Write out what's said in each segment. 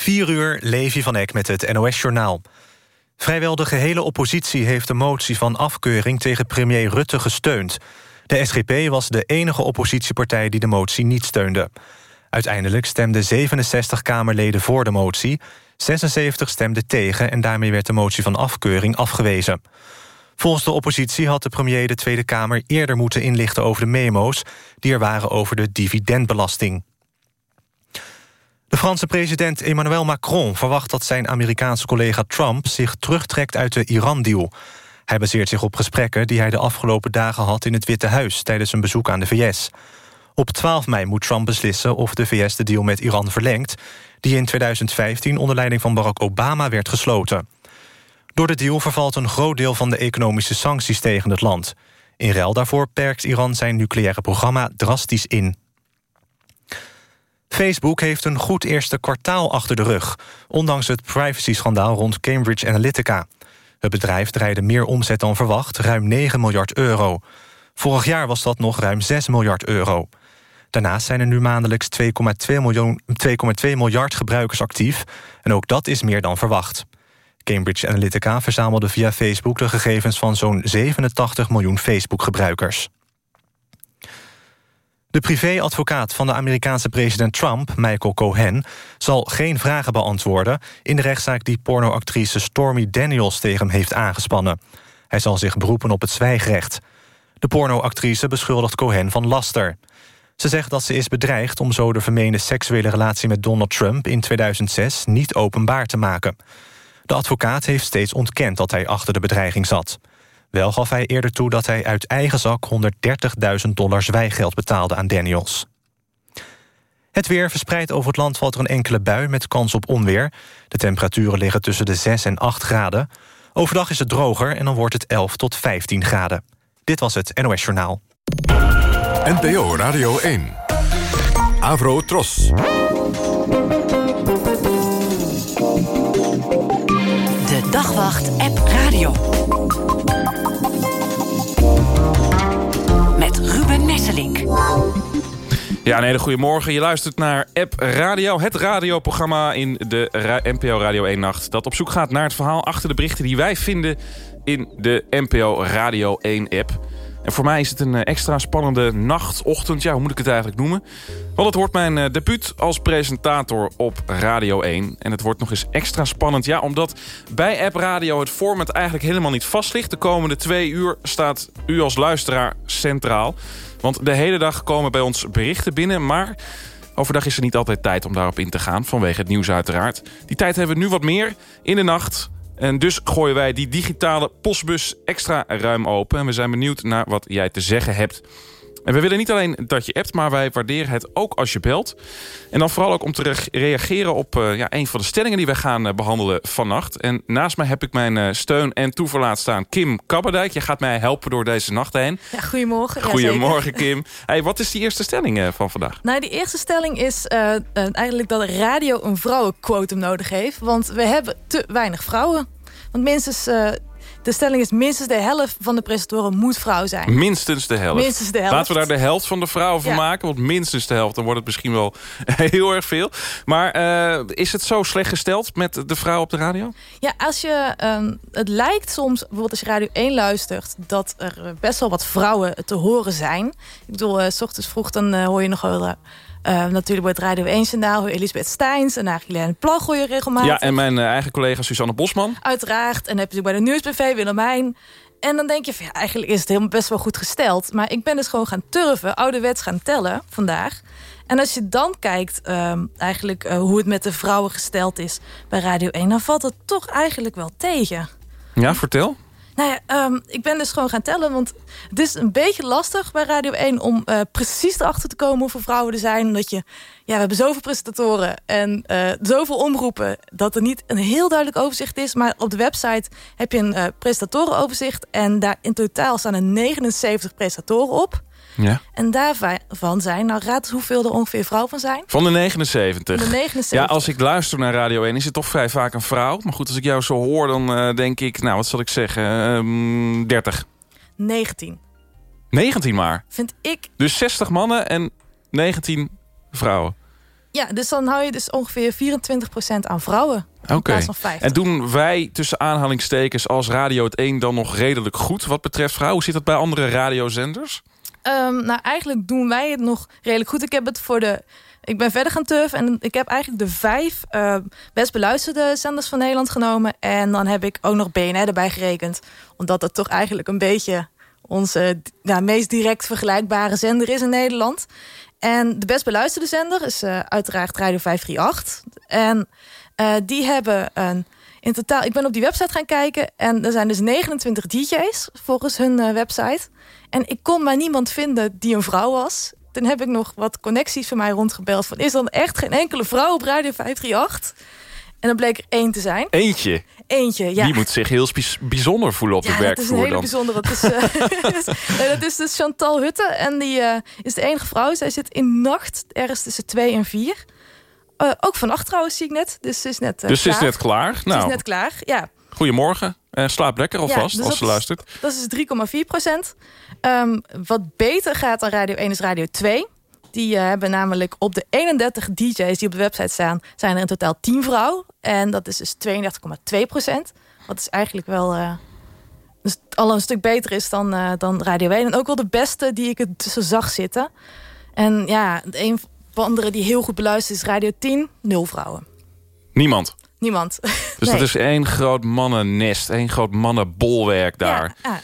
4 uur, Levi van Eck met het NOS-journaal. Vrijwel de gehele oppositie heeft de motie van afkeuring... tegen premier Rutte gesteund. De SGP was de enige oppositiepartij die de motie niet steunde. Uiteindelijk stemden 67 Kamerleden voor de motie... 76 stemden tegen en daarmee werd de motie van afkeuring afgewezen. Volgens de oppositie had de premier de Tweede Kamer eerder moeten inlichten over de memo's... die er waren over de dividendbelasting. De Franse president Emmanuel Macron verwacht dat zijn Amerikaanse collega Trump... zich terugtrekt uit de Iran-deal. Hij baseert zich op gesprekken die hij de afgelopen dagen had... in het Witte Huis tijdens een bezoek aan de VS. Op 12 mei moet Trump beslissen of de VS de deal met Iran verlengt... die in 2015 onder leiding van Barack Obama werd gesloten. Door de deal vervalt een groot deel van de economische sancties tegen het land. In ruil daarvoor perkt Iran zijn nucleaire programma drastisch in. Facebook heeft een goed eerste kwartaal achter de rug... ondanks het privacy-schandaal rond Cambridge Analytica. Het bedrijf draaide meer omzet dan verwacht, ruim 9 miljard euro. Vorig jaar was dat nog ruim 6 miljard euro. Daarnaast zijn er nu maandelijks 2,2 miljard gebruikers actief... en ook dat is meer dan verwacht. Cambridge Analytica verzamelde via Facebook de gegevens van zo'n 87 miljoen Facebook-gebruikers. De privéadvocaat van de Amerikaanse president Trump, Michael Cohen... zal geen vragen beantwoorden in de rechtszaak die pornoactrice Stormy Daniels tegen hem heeft aangespannen. Hij zal zich beroepen op het zwijgrecht. De pornoactrice beschuldigt Cohen van laster. Ze zegt dat ze is bedreigd om zo de vermeende seksuele relatie met Donald Trump in 2006 niet openbaar te maken. De advocaat heeft steeds ontkend dat hij achter de bedreiging zat. Wel gaf hij eerder toe dat hij uit eigen zak 130.000 dollar zwijgeld betaalde aan Daniels. Het weer verspreidt over het land valt er een enkele bui met kans op onweer. De temperaturen liggen tussen de 6 en 8 graden. Overdag is het droger en dan wordt het 11 tot 15 graden. Dit was het NOS Journaal. NPO Radio 1. Avro Tros. Dagwacht App Radio. Met Ruben Nesselink. Ja, een hele goede morgen. Je luistert naar App Radio, het radioprogramma in de NPO Radio 1 Nacht... dat op zoek gaat naar het verhaal achter de berichten die wij vinden in de NPO Radio 1 app... En voor mij is het een eh, extra spannende nacht, ochtend. Ja, hoe moet ik het eigenlijk noemen? Want het wordt mijn uh, debuut als presentator op Radio 1. En het wordt nog eens extra spannend. Ja, omdat bij App Radio het format eigenlijk helemaal niet vast ligt. De komende twee uur staat u als luisteraar centraal. Want de hele dag komen bij ons berichten binnen. Maar overdag is er niet altijd tijd om daarop in te gaan. Vanwege het nieuws uiteraard. Die tijd hebben we nu wat meer. In de nacht en dus gooien wij die digitale postbus extra ruim open. En we zijn benieuwd naar wat jij te zeggen hebt. En we willen niet alleen dat je appt, maar wij waarderen het ook als je belt. En dan vooral ook om te reageren op uh, ja, een van de stellingen die wij gaan uh, behandelen vannacht. En naast mij heb ik mijn uh, steun en toeverlaat staan, Kim Kabberdijk. Je gaat mij helpen door deze nacht heen. Ja, goedemorgen. Goedemorgen, Kim. Hey, wat is die eerste stelling van vandaag? Nou, die eerste stelling is eigenlijk dat radio een vrouwenquotum nodig heeft. Want we hebben te weinig vrouwen. Want minstens de stelling is minstens de helft van de presentatoren moet vrouw zijn. Minstens de helft. Minstens de helft. Laten we daar de helft van de vrouwen van maken. Want minstens de helft, dan wordt het misschien wel heel erg veel. Maar uh, is het zo slecht gesteld met de vrouw op de radio? Ja, als je, um, het lijkt soms, bijvoorbeeld als je Radio 1 luistert... dat er best wel wat vrouwen te horen zijn. Ik bedoel, uh, s ochtends vroeg dan uh, hoor je nog wel... Uh, natuurlijk wordt Radio 1 Journaal, Elisabeth Steins en eigenlijk Helene Plag hoor je regelmatig. Ja, en mijn uh, eigen collega Susanne Bosman. Uiteraard. En dan heb je bij de Nieuwsbv Willemijn. En dan denk je, van, ja, eigenlijk is het helemaal best wel goed gesteld. Maar ik ben dus gewoon gaan turven, ouderwets gaan tellen vandaag. En als je dan kijkt uh, eigenlijk uh, hoe het met de vrouwen gesteld is bij Radio 1... dan valt het toch eigenlijk wel tegen. Ja, vertel. Nou ja, um, ik ben dus gewoon gaan tellen. Want het is een beetje lastig bij Radio 1 om uh, precies erachter te komen hoeveel vrouwen er zijn. Omdat je, ja, we hebben zoveel presentatoren en uh, zoveel omroepen. Dat er niet een heel duidelijk overzicht is. Maar op de website heb je een uh. En daar in totaal staan er 79 presentatoren op. Ja. En daarvan zijn, nou raad hoeveel er ongeveer vrouw van zijn? Van de 79. Van de 79. Ja, als ik luister naar Radio 1 is het toch vrij vaak een vrouw. Maar goed, als ik jou zo hoor, dan uh, denk ik, nou wat zal ik zeggen, um, 30. 19. 19 maar? Vind ik. Dus 60 mannen en 19 vrouwen. ja, dus dan hou je dus ongeveer 24% aan vrouwen. In Oké. plaats van 50. En doen wij tussen aanhalingstekens als Radio het 1 dan nog redelijk goed wat betreft vrouwen? Hoe zit dat bij andere radiozenders? Ehm, nou, eigenlijk doen wij het nog redelijk goed. Ik heb het voor de. Ik ben verder gaan turven en ik heb eigenlijk de vijf eh, best beluisterde zenders van Nederland genomen. En dan heb ik ook nog BNR erbij gerekend. Omdat dat toch eigenlijk een beetje onze meest direct vergelijkbare zender is in Nederland. En de best beluisterde zender is eh, uiteraard Radio 538. En eh, die hebben een. In totaal, ik ben op die website gaan kijken en er zijn dus 29 DJ's volgens hun eh, website. En ik kon maar niemand vinden die een vrouw was. Toen heb ik nog wat connecties van mij rondgebeld. Van, is dan echt geen enkele vrouw op Radio 538? En dan bleek er één te zijn. Eentje. Eentje, ja. Die moet zich heel bijzonder voelen op ja, de dat is een werkvloer hele dan. bijzondere. Dat is, eh, nee, dat is dus Chantal Hutte. En die eh, is de enige vrouw. Zij zit in nacht ergens tussen twee en vier. Eh, ook vannacht trouwens zie ik net. Dus ze is net eh, Dus ze is klaar. net klaar. Ze Nou, is net klaar, ja. goedemorgen. Eh, slaap lekker alvast dus als ze is- luistert. Dat is 3,4 procent. Ehm, wat beter gaat dan Radio 1 is Radio 2. Die hebben namelijk op de 31 DJ's die op de website staan... zijn er in totaal 10 vrouwen. En dat is dus 32,2 procent. Wat is eigenlijk wel... dus al een stuk beter is dan, dan Radio 1. En ook wel de beste die ik er tussen zag zitten. En ja, een andere die heel goed beluisterd is Radio 10. Nul vrouwen. Niemand. Niemand. Dus dat is één groot mannennest. één groot mannenbolwerk daar. Ja, ja.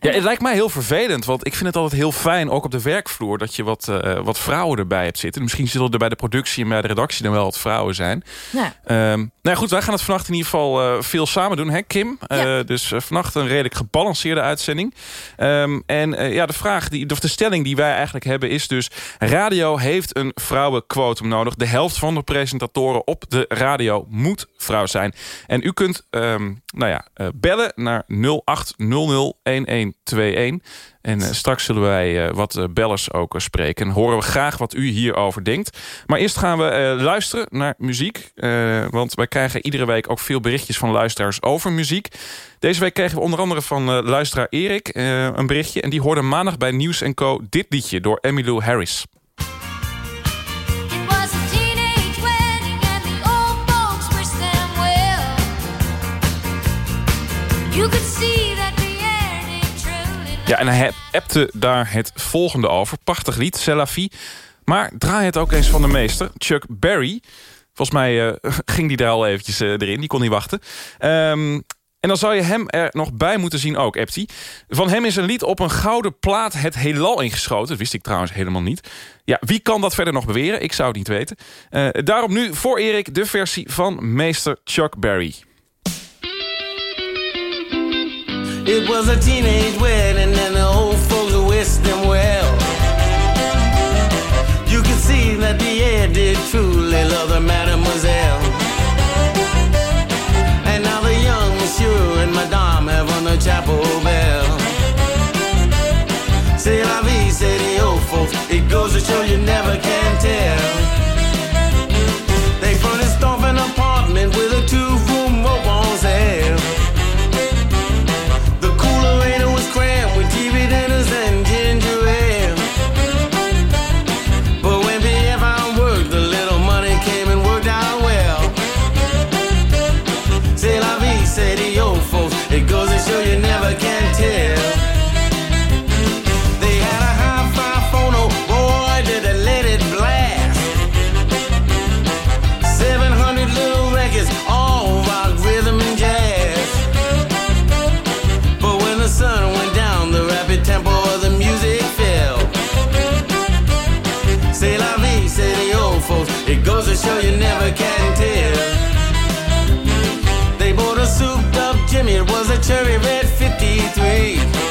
Ja, het lijkt mij heel vervelend, want ik vind het altijd heel fijn... ook op de werkvloer, dat je wat, eh, wat vrouwen erbij hebt zitten. Misschien zullen er bij de productie en bij de redactie... dan wel wat vrouwen zijn. ja. Ehm, nou ja, goed, wij gaan het vannacht in ieder geval eh, veel samen doen, hè Kim? Ja. Eh, dus vannacht een redelijk gebalanceerde uitzending. Ehm, en ja, de vraag, die, of de stelling die wij eigenlijk hebben is dus... radio heeft een vrouwenquotum nodig. De helft van de presentatoren op de radio moet vrouw zijn. En u kunt ehm, nou ja, bellen naar 0800-1121. En eh, straks zullen wij eh, wat eh, bellers ook spreken. En horen we graag wat u hierover denkt. Maar eerst gaan we luisteren naar muziek. want wij krijgen iedere week ook veel berichtjes van luisteraars over muziek. Deze week kregen we onder andere van luisteraar Erik een berichtje. En die hoorde maandag bij Nieuws Co. dit liedje door Emmylou Harris. Ja, en hij appte daar het volgende over. Prachtig lied, Selafi. Maar draai het ook eens van de meester, Chuck Berry. Volgens mij eh, ging die daar al eventjes eh, erin. Die kon niet wachten. Ehm, en dan zou je hem er nog bij moeten zien ook, hij. Van hem is een lied op een gouden plaat het heelal ingeschoten. Dat wist ik trouwens helemaal niet. Ja, wie kan dat verder nog beweren? Ik zou het niet weten. Eh, daarom nu voor Erik de versie van meester Chuck Berry. It was a teenage wedding and the old folks wished them well. You could see that the air did truly love the mademoiselle. And now the young monsieur and madame have on the chapel bell. C'est la vie, say the old folks. It goes to show you never can tell. Show you never can tell. They bought a souped up Jimmy, it was a cherry red 53.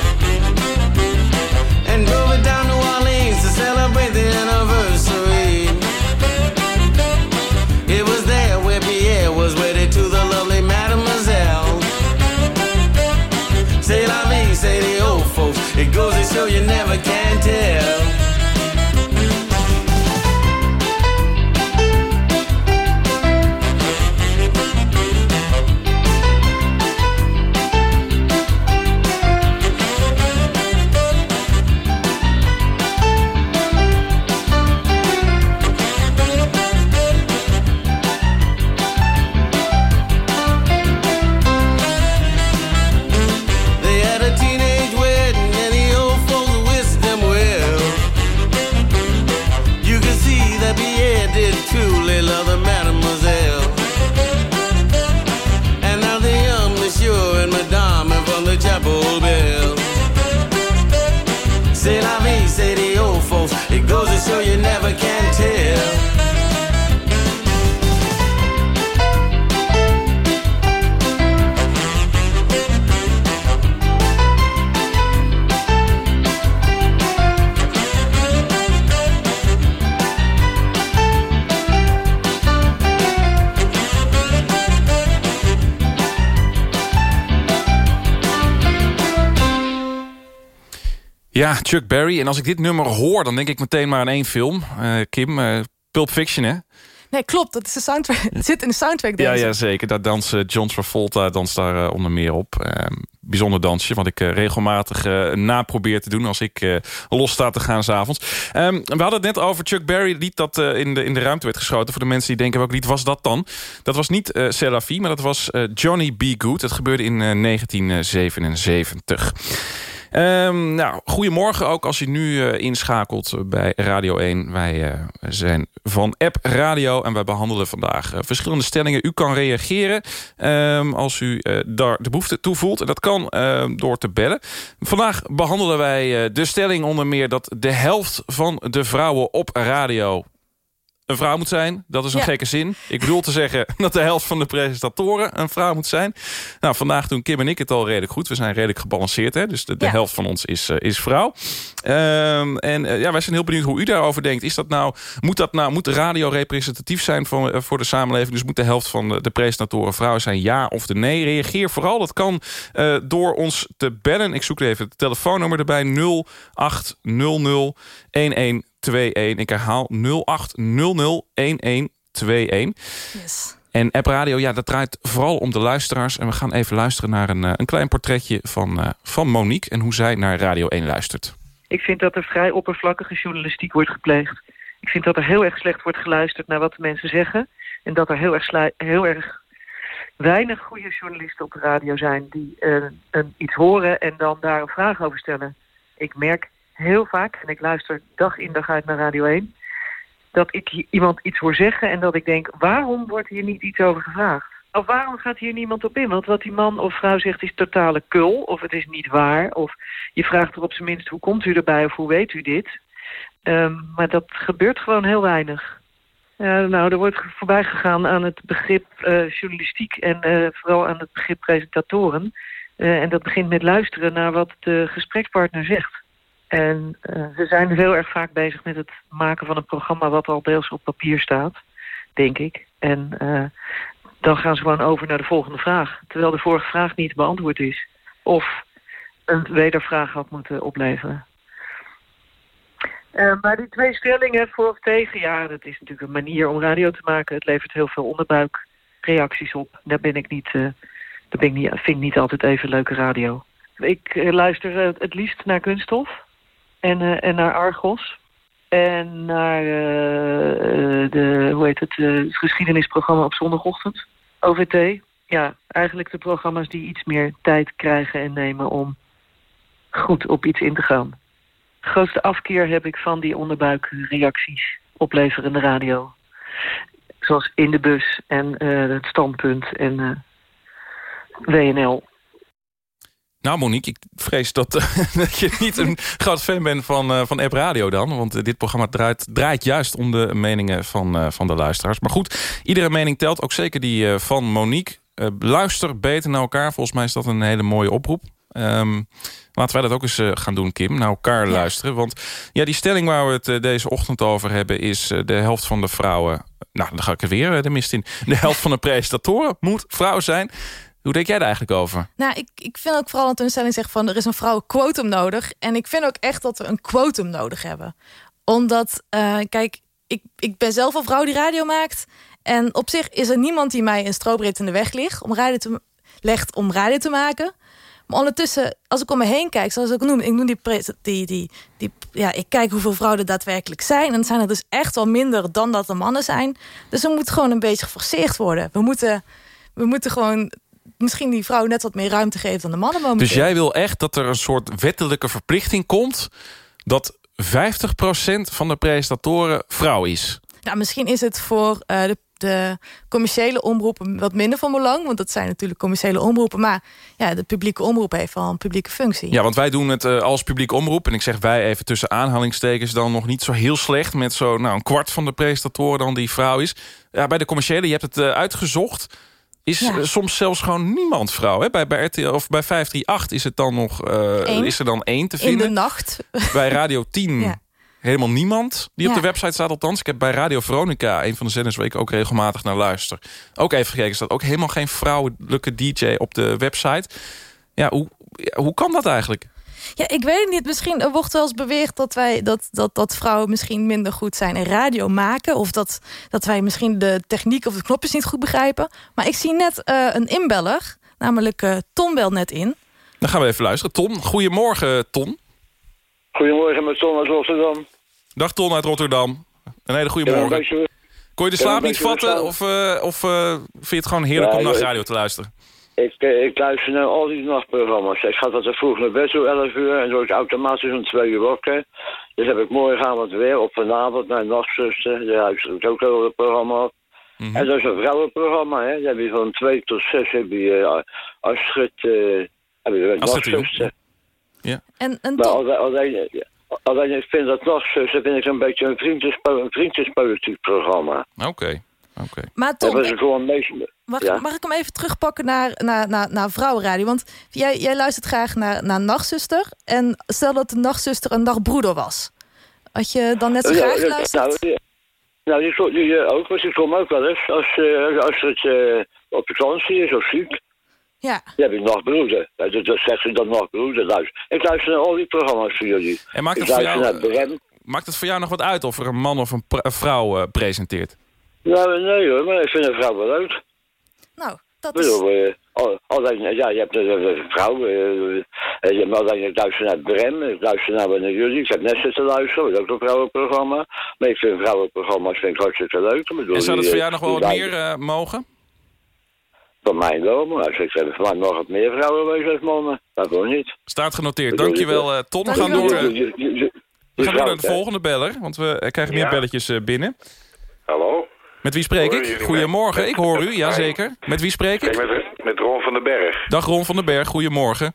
Chuck Berry. En als ik dit nummer hoor, dan denk ik meteen maar aan één film. Eh, Kim, eh, Pulp Fiction, hè? Nee, klopt. Dat is de soundtrack. Het zit in de soundtrack. Ja, deze. ja, zeker. Daar danst eh, John Travolta danst daar onder meer op. Ehm, bijzonder dansje, wat ik regelmatig eh naprobeer te doen... als ik los sta te gaan s'avonds. Ehm we hadden het net over Chuck Berry, lied dat in, de, in de ruimte werd geschoten. Voor de mensen die denken, welk lied was dat dan? Dat was niet vie, maar dat was Johnny B. Good. Het gebeurde in eh, 1977. Ehm, nou, goedemorgen ook als je nu eh, inschakelt bij Radio 1. Wij eh, zijn van App Radio en wij behandelen vandaag eh, verschillende stellingen. U kan reageren ehm, als u eh, daar de behoefte toe voelt. En dat kan eh, door te bellen. Vandaag behandelen wij eh, de stelling onder meer... dat de helft van de vrouwen op radio een vrouw moet zijn. Dat is een Ja. gekke zin. Ik bedoel te zeggen dat de helft van de presentatoren een vrouw moet zijn. Nou, vandaag doen Kim en ik het al redelijk goed. We zijn redelijk gebalanceerd. Hè? Dus de, de Ja. helft van ons is, eh, is vrouw. Ehm, en eh, ja, wij zijn heel benieuwd hoe u daarover denkt. Is dat nou, moet, dat nou, moet de radio representatief zijn voor, eh, voor de samenleving? Dus moet de helft van de, de presentatoren vrouw zijn? Ja of de nee? Reageer vooral. Dat kan door ons te bellen. Ik zoek even het telefoonnummer erbij. 0800 1121. Ik herhaal 0800 1121. Yes. En App Radio, ja, dat draait vooral om de luisteraars. En we gaan even luisteren naar een, eh, een klein portretje van, eh, van Monique... en hoe zij naar Radio 1 luistert. Ik vind dat er vrij oppervlakkige journalistiek wordt gepleegd. Ik vind dat er heel erg slecht wordt geluisterd naar wat de mensen zeggen. En dat er heel erg, heel erg weinig goede journalisten op de radio zijn... die eh, een, iets horen en dan daar een vraag over stellen. Ik merk heel vaak, en ik luister dag in dag uit naar Radio 1... dat ik iemand iets hoor zeggen en dat ik denk... waarom wordt hier niet iets over gevraagd? Of waarom gaat hier niemand op in? Want wat die man of vrouw zegt is totale kul. Of het is niet waar. Of je vraagt er op zijn minst hoe komt u erbij of hoe weet u dit. Ehm, maar dat gebeurt gewoon heel weinig. Nou, er wordt voorbij gegaan aan het begrip eh, journalistiek en eh, vooral aan het begrip presentatoren. Eh, en dat begint met luisteren naar wat de gesprekspartner zegt. En eh, ze zijn heel erg vaak bezig met het maken van een programma wat al deels op papier staat, denk ik. En eh, dan gaan ze gewoon over naar de volgende vraag. Terwijl de vorige vraag niet beantwoord is. Of een wedervraag had moeten opleveren. Eh, maar die twee stellingen voor of tegen, ja, dat is natuurlijk een manier om radio te maken. Het levert heel veel onderbuikreacties op. Daar ben ik niet, daar ben ik niet, vind ik niet altijd even leuke radio. Ik luister het liefst naar Kunststof en, eh, en naar Argos. En naar eh, de, hoe heet het, eh, het geschiedenisprogramma op zondagochtend. OVT. Ja, eigenlijk de programma's die iets meer tijd krijgen en nemen om goed op iets in te gaan. De grootste afkeer heb ik van die onderbuikreacties opleverende radio. Zoals In de Bus en Het Standpunt en WNL. Nou Monique, ik vrees dat, eh, dat je niet een groot fan bent van, eh, van App Radio dan. Want eh, dit programma draait, draait juist om de meningen van, van de luisteraars. Maar goed, iedere mening telt. Ook zeker die van Monique. Luister beter naar elkaar. Volgens mij is dat een hele mooie oproep. Ehm, laten wij dat ook eens gaan doen, Kim. Naar elkaar luisteren. Want ja, die stelling waar we het deze ochtend over hebben... is de helft van de vrouwen... Nou, dan ga ik er weer de mist in. De helft van de presentatoren moet vrouw zijn. Hoe denk jij daar eigenlijk over? Nou, ik, ik vind ook vooral dat een stelling zegt van... er is een vrouwenquotum nodig. En ik vind ook echt dat we een quotum nodig hebben. Omdat, eh, kijk, ik, ik ben zelf een vrouw die radio maakt. En op zich is er niemand die mij een strobreed in de weg ligt om radio te, legt om radio te maken. Maar ondertussen, als ik om me heen kijk, zoals ik noem... ik, noem die, die, die, die, ja, ik kijk hoeveel vrouwen er daadwerkelijk zijn. En dan zijn er dus echt wel minder dan dat er mannen zijn. Dus er moet gewoon een beetje geforceerd worden. We moeten, we moeten gewoon misschien die vrouwen net wat meer ruimte geven dan de mannen momenteel. Dus jij wil echt dat er een soort wettelijke verplichting komt... dat 50% van de presentatoren vrouw is? Nou, misschien is het voor eh, de, de commerciële omroepen wat minder van belang. Want dat zijn natuurlijk commerciële omroepen. Maar ja, de publieke omroep heeft wel een publieke functie. Ja, want wij doen het eh, als publiek omroep. En ik zeg wij even tussen aanhalingstekens dan nog niet zo heel slecht... met zo nou, een kwart van de presentatoren dan die vrouw is. Ja, bij de commerciële, je hebt het eh, uitgezocht... is Ja. eh, soms zelfs gewoon niemand vrouw. Hè? Bij, bij, RTL, of bij 538 is, het dan nog, eh, is er dan één te In vinden. de nacht. Bij Radio 10 Ja. helemaal niemand die op de website staat. Althans, ik heb bij Radio Veronica, een van de zenders waar ik ook regelmatig naar luister. Ook even gekeken, er staat ook helemaal geen vrouwelijke DJ op de website. Ja, hoe, hoe kan dat eigenlijk? Ja, ik weet het niet. Misschien er wordt wel eens beweerd dat, wij, dat, dat, dat vrouwen misschien minder goed zijn in radio maken. Of dat, dat wij misschien de techniek of de knopjes niet goed begrijpen. Maar ik zie net eh, een inbeller, namelijk eh Tom belt net in. Dan gaan we even luisteren. Ton, goedemorgen Ton. Goedemorgen met Ton uit Rotterdam. Dag Ton uit Rotterdam. Een hele goede morgen. Ja, een beetje- Kon je de slaap niet vatten? Of, eh, of eh, vind je het gewoon heerlijk Ja, om ja, nachtradio te luisteren? Ik, eh, ik luister naar al die nachtprogramma's. Ik ga altijd vroeg naar bed, zo 11 uur. En dan word ik automatisch om 2 uur wakker. Dus heb ik morgenavond weer op vanavond mijn nachtzuster. Daar luister ik ook wel het programma op. Mhm. En dat is een vrouwenprogramma, hè. Dan heb je van 2 tot 6 heb je uh, Astrid, eh heb je nachtzuster. En, en Maar alleen, alleen, alleen ik vind dat nachtzuster vind ik een beetje een, vriendjespo een vriendjespolitiek programma. Oké. Oké. maar Dat Tom, is gewoon meest... mag, ja. mag ik hem even terugpakken naar, naar, naar, naar vrouwenradio? Want jij, jij luistert graag naar, naar Nachtzuster. En stel dat de Nachtzuster een nachtbroeder was. Had je dan net zo Ja, graag ja, geluisterd? Nou, die, nou, die, die, die eh, ook, want die ook wel eens als, eh, als het eh, op vakantie is of ziek. Ja. Dan heb ik nachtbroeder. Ja, dat, dat zegt ze dan nachtbroeder. Luister. Ik luister naar al die programma's van jullie. En maakt het, voor jou, naar Brem. maakt het voor jou nog wat uit of er een man of een, pr- een vrouw eh, presenteert? Nou, nee hoor, maar ik vind een vrouw wel leuk. Nou, dat Ik is... bedoel, eh, alleen, ja, je hebt een, een vrouw. eh, eh, je hebt alleen, ik luister naar Brem. Ik luister naar, naar jullie. Ik heb net zitten luisteren. Dat is ook een vrouwenprogramma. Maar ik vind vrouwenprogramma's vind ik hartstikke leuk. Ik bedoel, En zou dat voor jou nog wel wat meer eh, mogen? Van mij wel, maar als ik zeg, van mij mag het meer vrouwen wezen als mannen. Dat wil niet. Staat genoteerd. Bedoel je Dankjewel eh, Ton. We gaan door, Je- je- je- we je gaan door naar vrouw, de volgende beller. Want we krijgen meer Ja. belletjes binnen. Hallo? Met wie spreek ik? Goedemorgen. Ik hoor u, Hi. jazeker. Met wie spreek Ik met, met Ron van den Berg. Dag Ron van den Berg. Goedemorgen.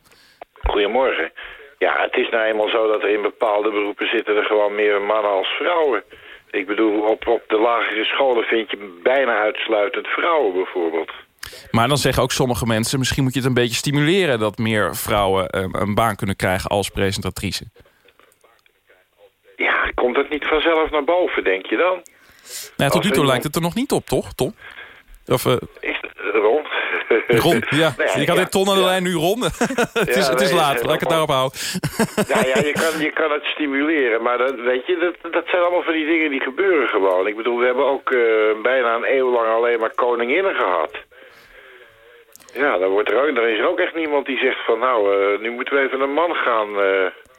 Goedemorgen. Ja, het is nou eenmaal zo dat er in bepaalde beroepen zitten er gewoon meer mannen als vrouwen. Ik bedoel, op, op de lagere scholen vind je bijna uitsluitend vrouwen bijvoorbeeld. Maar dan zeggen ook sommige mensen... misschien moet je het een beetje stimuleren... dat meer vrouwen eh, een baan kunnen krijgen als presentatrice. Ja, komt het niet vanzelf naar boven, denk je dan? Nou, tot nu toe lijkt het er nog niet op, toch, Tom? Of eh, Is Ron? Ron? Ja, ik had net Ton aan de ja. lijn, nu Ron. het is, Ja, het is nee, laat, laat ik het daarop houden. Nou ja, je kan, je kan het stimuleren, maar dat, weet je, dat, dat zijn allemaal van die dingen die gebeuren gewoon. Ik bedoel, we hebben ook eh, bijna een eeuw lang alleen maar koninginnen gehad. Ja, dan, wordt er ook, dan is er ook echt niemand die zegt van, nou, nu moeten we even een man gaan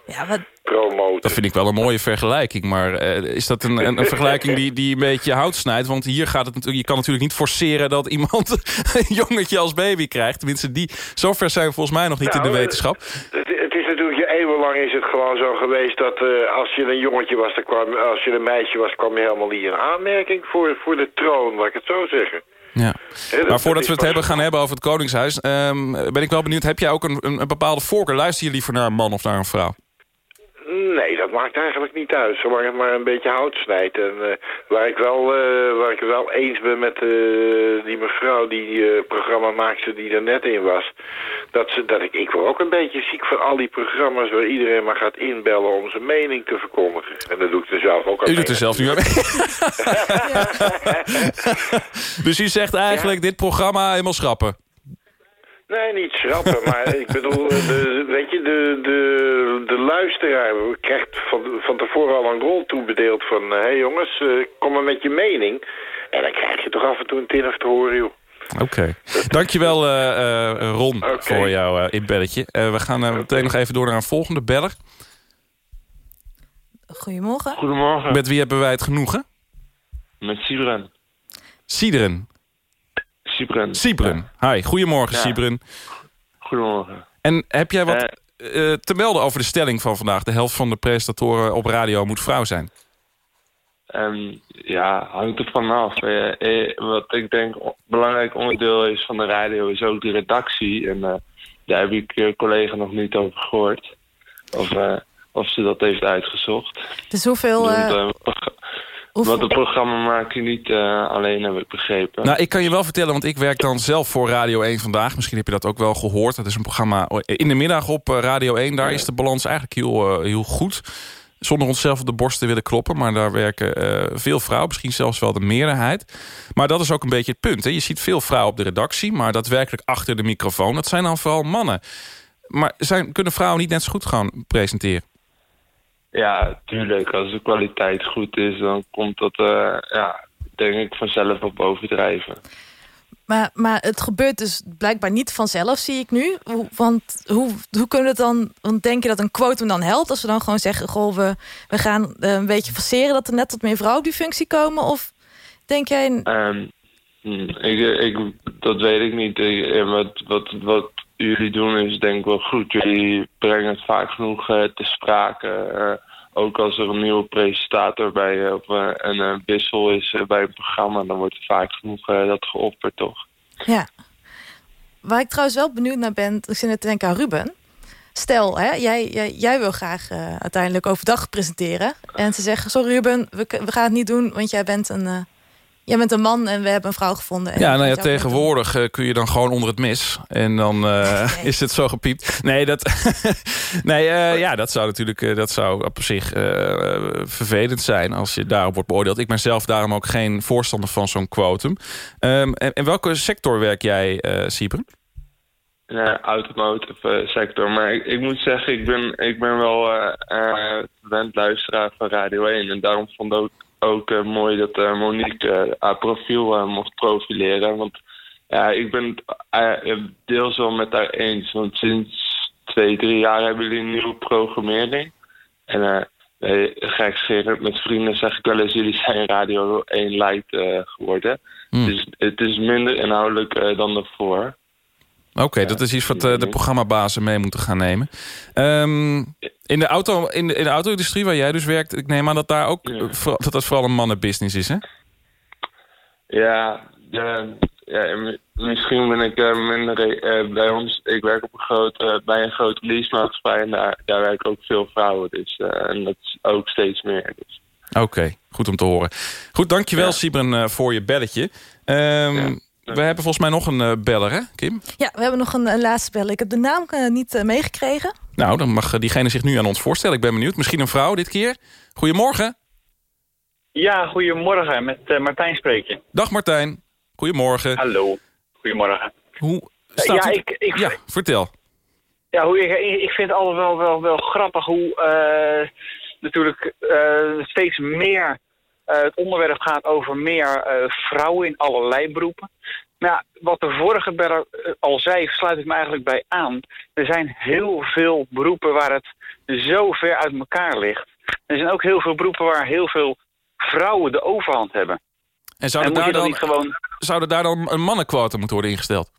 Ja, wat, promoten. Dat vind ik wel een mooie vergelijking. Maar eh, is dat een, een, een vergelijking die, die een beetje hout snijdt? Want hier gaat het natuurlijk... Je kan natuurlijk niet forceren dat iemand een jongetje als baby krijgt. Tenminste, die, zover zijn we volgens mij nog niet in Nou, de eh, wetenschap. Het, het is natuurlijk, je eeuwenlang is het gewoon zo geweest dat eh, als je een jongetje was, dan kwam, als je een meisje was, kwam je helemaal niet in aanmerking voor, voor de troon, laat ik het zo zeggen. Ja. Maar voordat dat we het pas- hebben gaan hebben over het Koningshuis... ehm, ben ik wel benieuwd, heb jij ook een, een, een bepaalde voorkeur? Luister je liever naar een man of naar een vrouw? Nee, dat maakt eigenlijk niet uit, zolang het maar een beetje hout snijdt. En eh, waar, ik wel, eh, waar ik het wel eens ben met eh, die mevrouw die eh programma maakte die er net in was. Dat, ze, dat ik, ik word ook een beetje ziek van al die programma's waar iedereen maar gaat inbellen om zijn mening te verkondigen. En dat doe ik er zelf ook aan U doet er zelf nu aan mee. Dus u zegt eigenlijk, dit programma helemaal schrappen. Nee, niet schrappen, maar ik bedoel, eh, de, weet je, de, de, de luisteraar krijgt van, van tevoren al een rol toebedeeld van... Hé hey jongens, eh, kom maar met je mening. En dan krijg je toch af en toe een tin of te horen, joh. Oké. Dankjewel eh, eh, Ron voor jouw eh, inbelletje. Eh, we gaan eh, meteen nog even door naar een volgende beller. goedemorgen. Goedemorgen, Met wie hebben wij het genoegen? met Sibren. Siederen. Sibren. Siebren. Hi, goedemorgen Ja. Siebren. Goedemorgen. En heb jij wat eh, te melden over de stelling van vandaag? De helft van de presentatoren op radio moet vrouw zijn. Ehm, ja, hangt er vanaf. Eh, eh, wat ik denk een belangrijk onderdeel is van de radio is ook de redactie. En eh, daar heb ik je collega nog niet over gehoord. Of, eh, of ze dat heeft uitgezocht. Dus hoeveel... Want, hoeveel- Want het programma maak je niet eh, alleen, heb ik begrepen. Nou, ik kan je wel vertellen, want ik werk dan zelf voor Radio 1 vandaag. Misschien heb je dat ook wel gehoord. Dat is een programma in de middag op eh, Radio 1. Daar is de balans eigenlijk heel, eh, heel goed. Zonder onszelf op de borst te willen kloppen. Maar daar werken veel vrouwen. Misschien zelfs wel de meerderheid. Maar dat is ook een beetje het punt. Hè. Je ziet veel vrouwen op de redactie. Maar daadwerkelijk achter de microfoon, dat zijn dan vooral mannen. Maar zijn, kunnen vrouwen niet net zo goed gewoon presenteren? Ja, tuurlijk. Als de kwaliteit goed is, dan komt dat, eh, ja, denk ik, vanzelf op overdrijven. Maar, maar het gebeurt dus blijkbaar niet vanzelf, zie ik nu. Hoe- Want hoe, hoe kunnen we het dan... Want denk je dat een quotum dan helpt? Als we dan gewoon zeggen... Goh, we, we gaan eh, een beetje forceren dat er net wat meer vrouwen op die functie komen? Of denk jij... Ehm, hm, ik, ik, dat weet ik niet. Ik- eh, wat, wat, wat jullie doen is denk ik wel goed. Jullie brengen het vaak genoeg eh, te sprake. Eh, ook als er een nieuwe presentator bij eh, eh, een wissel is bij een programma... dan wordt er vaak genoeg dat geopperd, toch? Ja. Waar ik trouwens wel benieuwd naar ben... Ik zit net te denken aan Ruben. Stel, hè, jij, jij, wil graag uiteindelijk overdag presenteren. En ze zeggen, sorry Ruben, we, gaan het niet doen... want jij bent een, jij bent een man en we hebben een vrouw gevonden. En Ja, nou ja, tegenwoordig eh, kun je dan gewoon onder het mis. En dan eh, is het zo gepiept. Nee, dat, nee eh, ja, dat zou natuurlijk eh, dat zou op zich eh, vervelend zijn als je daarop wordt beoordeeld. Ik ben zelf daarom ook geen voorstander van zo'n quotum. Ehm, en, en welke sector werk jij, eh Sieber? Ja, automotive sector. Maar ik, ik moet zeggen, ik ben, ik ben wel gewend luisteraar van Radio 1. En daarom vond ik ook, ook eh, mooi dat eh, Monique eh, haar profiel mocht profileren. Want ja, ik ben het deels wel met haar eens. Want sinds twee, drie jaar hebben jullie een nieuwe programmering. En gekscherend met vrienden zeg ik wel eens... jullie zijn Radio 1 light geworden. Hmm. Dus het is minder inhoudelijk dan daarvoor. Oké, dat is iets wat eh, de programmabazen mee moeten gaan nemen. Ehm, in de auto, in de, in de auto-industrie waar jij dus werkt, ik neem aan dat daar ook eh, vooral- dat dat vooral een mannenbusiness is, hè? Ja, ja, ja mi- misschien ben ik eh, minder eh, bij ons. Ik werk op een grote, bij een grote leasemaatschappij en daar, daar werken ook veel vrouwen. Dus, en dat is ook steeds meer. Dus. Oké, goed om te horen. Goed, dankjewel Siebren eh, voor je belletje. Ehm, We hebben volgens mij nog een eh, beller, hè, Kim? Ja, we hebben nog een, een laatste bel. Ik heb de naam eh, niet eh, meegekregen. Nou, dan mag eh, diegene zich nu aan ons voorstellen. Ik ben benieuwd. Misschien een vrouw dit keer. Goedemorgen. Ja, goedemorgen. Met eh, Martijn spreek je. Dag Martijn. Goedemorgen. Hallo. Goedemorgen. Hoe staat ja, het? ik, ik, Ja, vertel. ja, hoe, ik, ik vind het altijd wel, wel, wel grappig hoe eh, natuurlijk eh, steeds meer eh, het onderwerp gaat over meer eh, vrouwen in allerlei beroepen. Maar ja, wat de vorige beller eh, al zei, sluit ik me eigenlijk bij aan. Er zijn heel veel beroepen waar het zo ver uit elkaar ligt. Er zijn ook heel veel beroepen waar heel veel vrouwen de overhand hebben. En zouden daar, dan niet gewoon... zouden daar dan een mannenquota moeten worden ingesteld?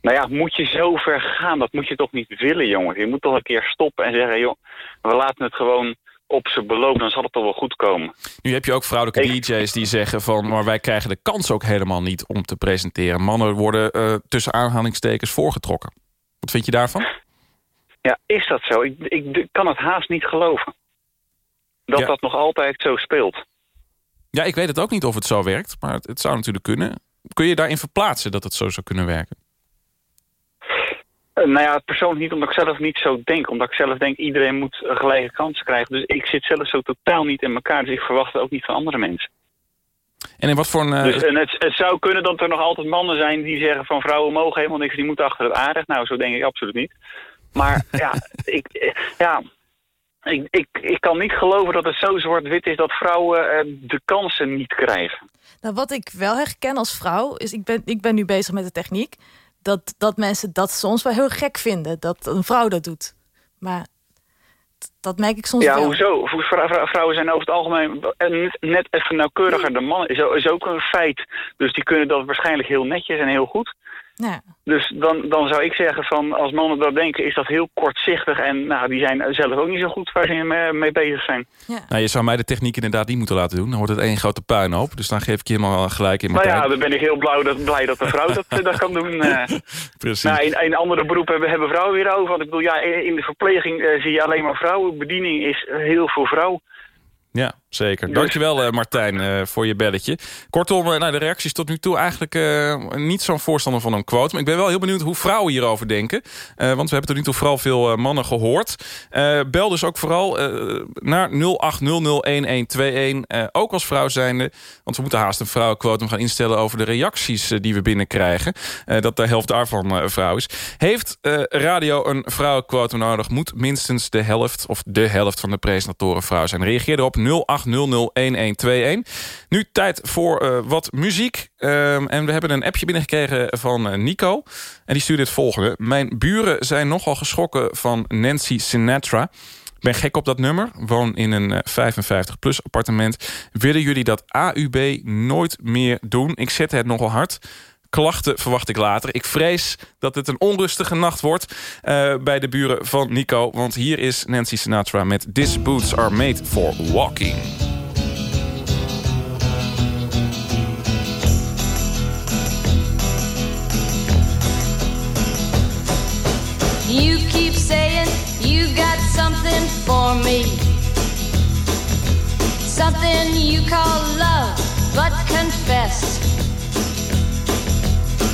Nou ja, moet je zo ver gaan? Dat moet je toch niet willen, jongen. Je moet toch een keer stoppen en zeggen... joh, we laten het gewoon op zijn beloop, dan zal het toch wel goed komen. Nu heb je ook vrouwelijke DJ's die zeggen van... maar wij krijgen de kans ook helemaal niet om te presenteren. Mannen worden eh, tussen aanhalingstekens voorgetrokken. Wat vind je daarvan? Ja, is dat zo? Ik, ik, ik kan het haast niet geloven. Dat Ja. dat nog altijd zo speelt. Ja, ik weet het ook niet of het zo werkt, maar het, het zou natuurlijk kunnen. Kun je daarin verplaatsen dat het zo zou kunnen werken? Eh, nou ja, persoonlijk niet omdat ik zelf niet zo denk. Omdat ik zelf denk, iedereen moet een gelijke kans krijgen. Dus ik zit zelf zo totaal niet in elkaar. Dus ik verwacht het ook niet van andere mensen. En in wat voor een... eh, Dus, en het, het zou kunnen dat er nog altijd mannen zijn die zeggen van vrouwen mogen helemaal niks, die moeten achter het aardig. Nou, zo denk ik absoluut niet. Maar ja, ik, eh, ja ik, ik, ik kan niet geloven dat het zo zwart-wit is dat vrouwen eh, de kansen niet krijgen. Nou, wat ik wel herken als vrouw, is ik ben, ik ben nu bezig met de techniek. Dat, dat mensen dat soms wel heel gek vinden, dat een vrouw dat doet. Maar dat merk ik soms Ja, wel. hoezo? Vrou- vrou- Vrouwen zijn over het algemeen net- even nauwkeuriger dan mannen. Is, is ook een feit. Dus die kunnen dat waarschijnlijk heel netjes en heel goed. Ja. Dus dan, dan zou ik zeggen van als mannen dat denken is dat heel kortzichtig. En nou, die zijn zelf ook niet zo goed waar ze mee, mee bezig zijn. Nou, je zou mij de techniek inderdaad niet moeten laten doen. Dan wordt het één grote puinhoop. Dus dan geef ik je helemaal gelijk in, Nou Martijn. ja, dan ben ik heel blij dat, blij dat de vrouw dat, eh, dat kan doen. eh. Precies. Nou, in, in andere beroepen hebben, hebben vrouwen weer over. Want ik bedoel, ja, in in de verpleging eh, zie je alleen maar vrouwen. Bediening is heel veel vrouw. Ja. Zeker. Dankjewel uh, Martijn uh, voor je belletje. Kortom, uh, nou, de reacties tot nu toe eigenlijk niet zo'n voorstander van een quote. Maar ik ben wel heel benieuwd hoe vrouwen hierover denken. want we hebben tot nu toe vooral veel mannen gehoord. bel dus ook vooral naar 08001121. ook als vrouw zijnde. Want we moeten haast een vrouwenquotum gaan instellen over de reacties die we binnenkrijgen. dat de helft daarvan vrouw is. Heeft radio een vrouwenquotum nodig? Moet minstens de helft of de helft van de presentatoren vrouw zijn? Reageer erop 08 nu tijd voor uh, wat muziek. Um, en we hebben een appje binnengekregen van uh, Nico. En die stuurde het volgende. Mijn buren zijn nogal geschrokken van Nancy Sinatra. Ik ben gek op dat nummer. Woon in een 55-plus appartement. Willen jullie dat AUB nooit meer doen? Ik zet het nogal hard. Klachten verwacht ik later. Ik vrees dat het een onrustige nacht wordt uh, bij de buren van Nico. Want hier is Nancy Sinatra met These Boots Are Made For Walking. You keep saying you got something for me. Something you call love, but confess.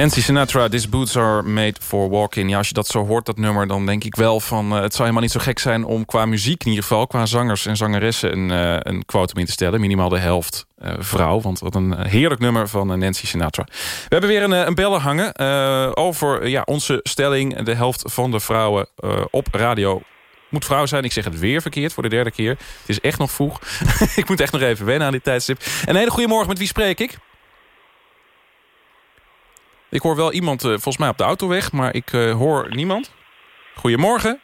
Nancy Sinatra, These Boots Are Made For Walking. Ja, als je dat zo hoort, dat nummer, dan denk ik wel van... Uh, het zou helemaal niet zo gek zijn om qua muziek in ieder geval... qua zangers en zangeressen een, uh, een quotum in te stellen. Minimaal de helft uh, vrouw. Want wat een heerlijk nummer van Nancy Sinatra. We hebben weer een, een beller hangen over ja, onze stelling... de helft van de vrouwen op radio moet vrouw zijn. Ik zeg het weer verkeerd voor de derde keer. Het is echt nog vroeg. ik moet echt nog even wennen aan dit tijdstip. Een hele goede morgen. Met wie spreek ik? Ik hoor wel iemand uh, volgens mij op de autoweg, maar ik uh, hoor niemand. Goedemorgen.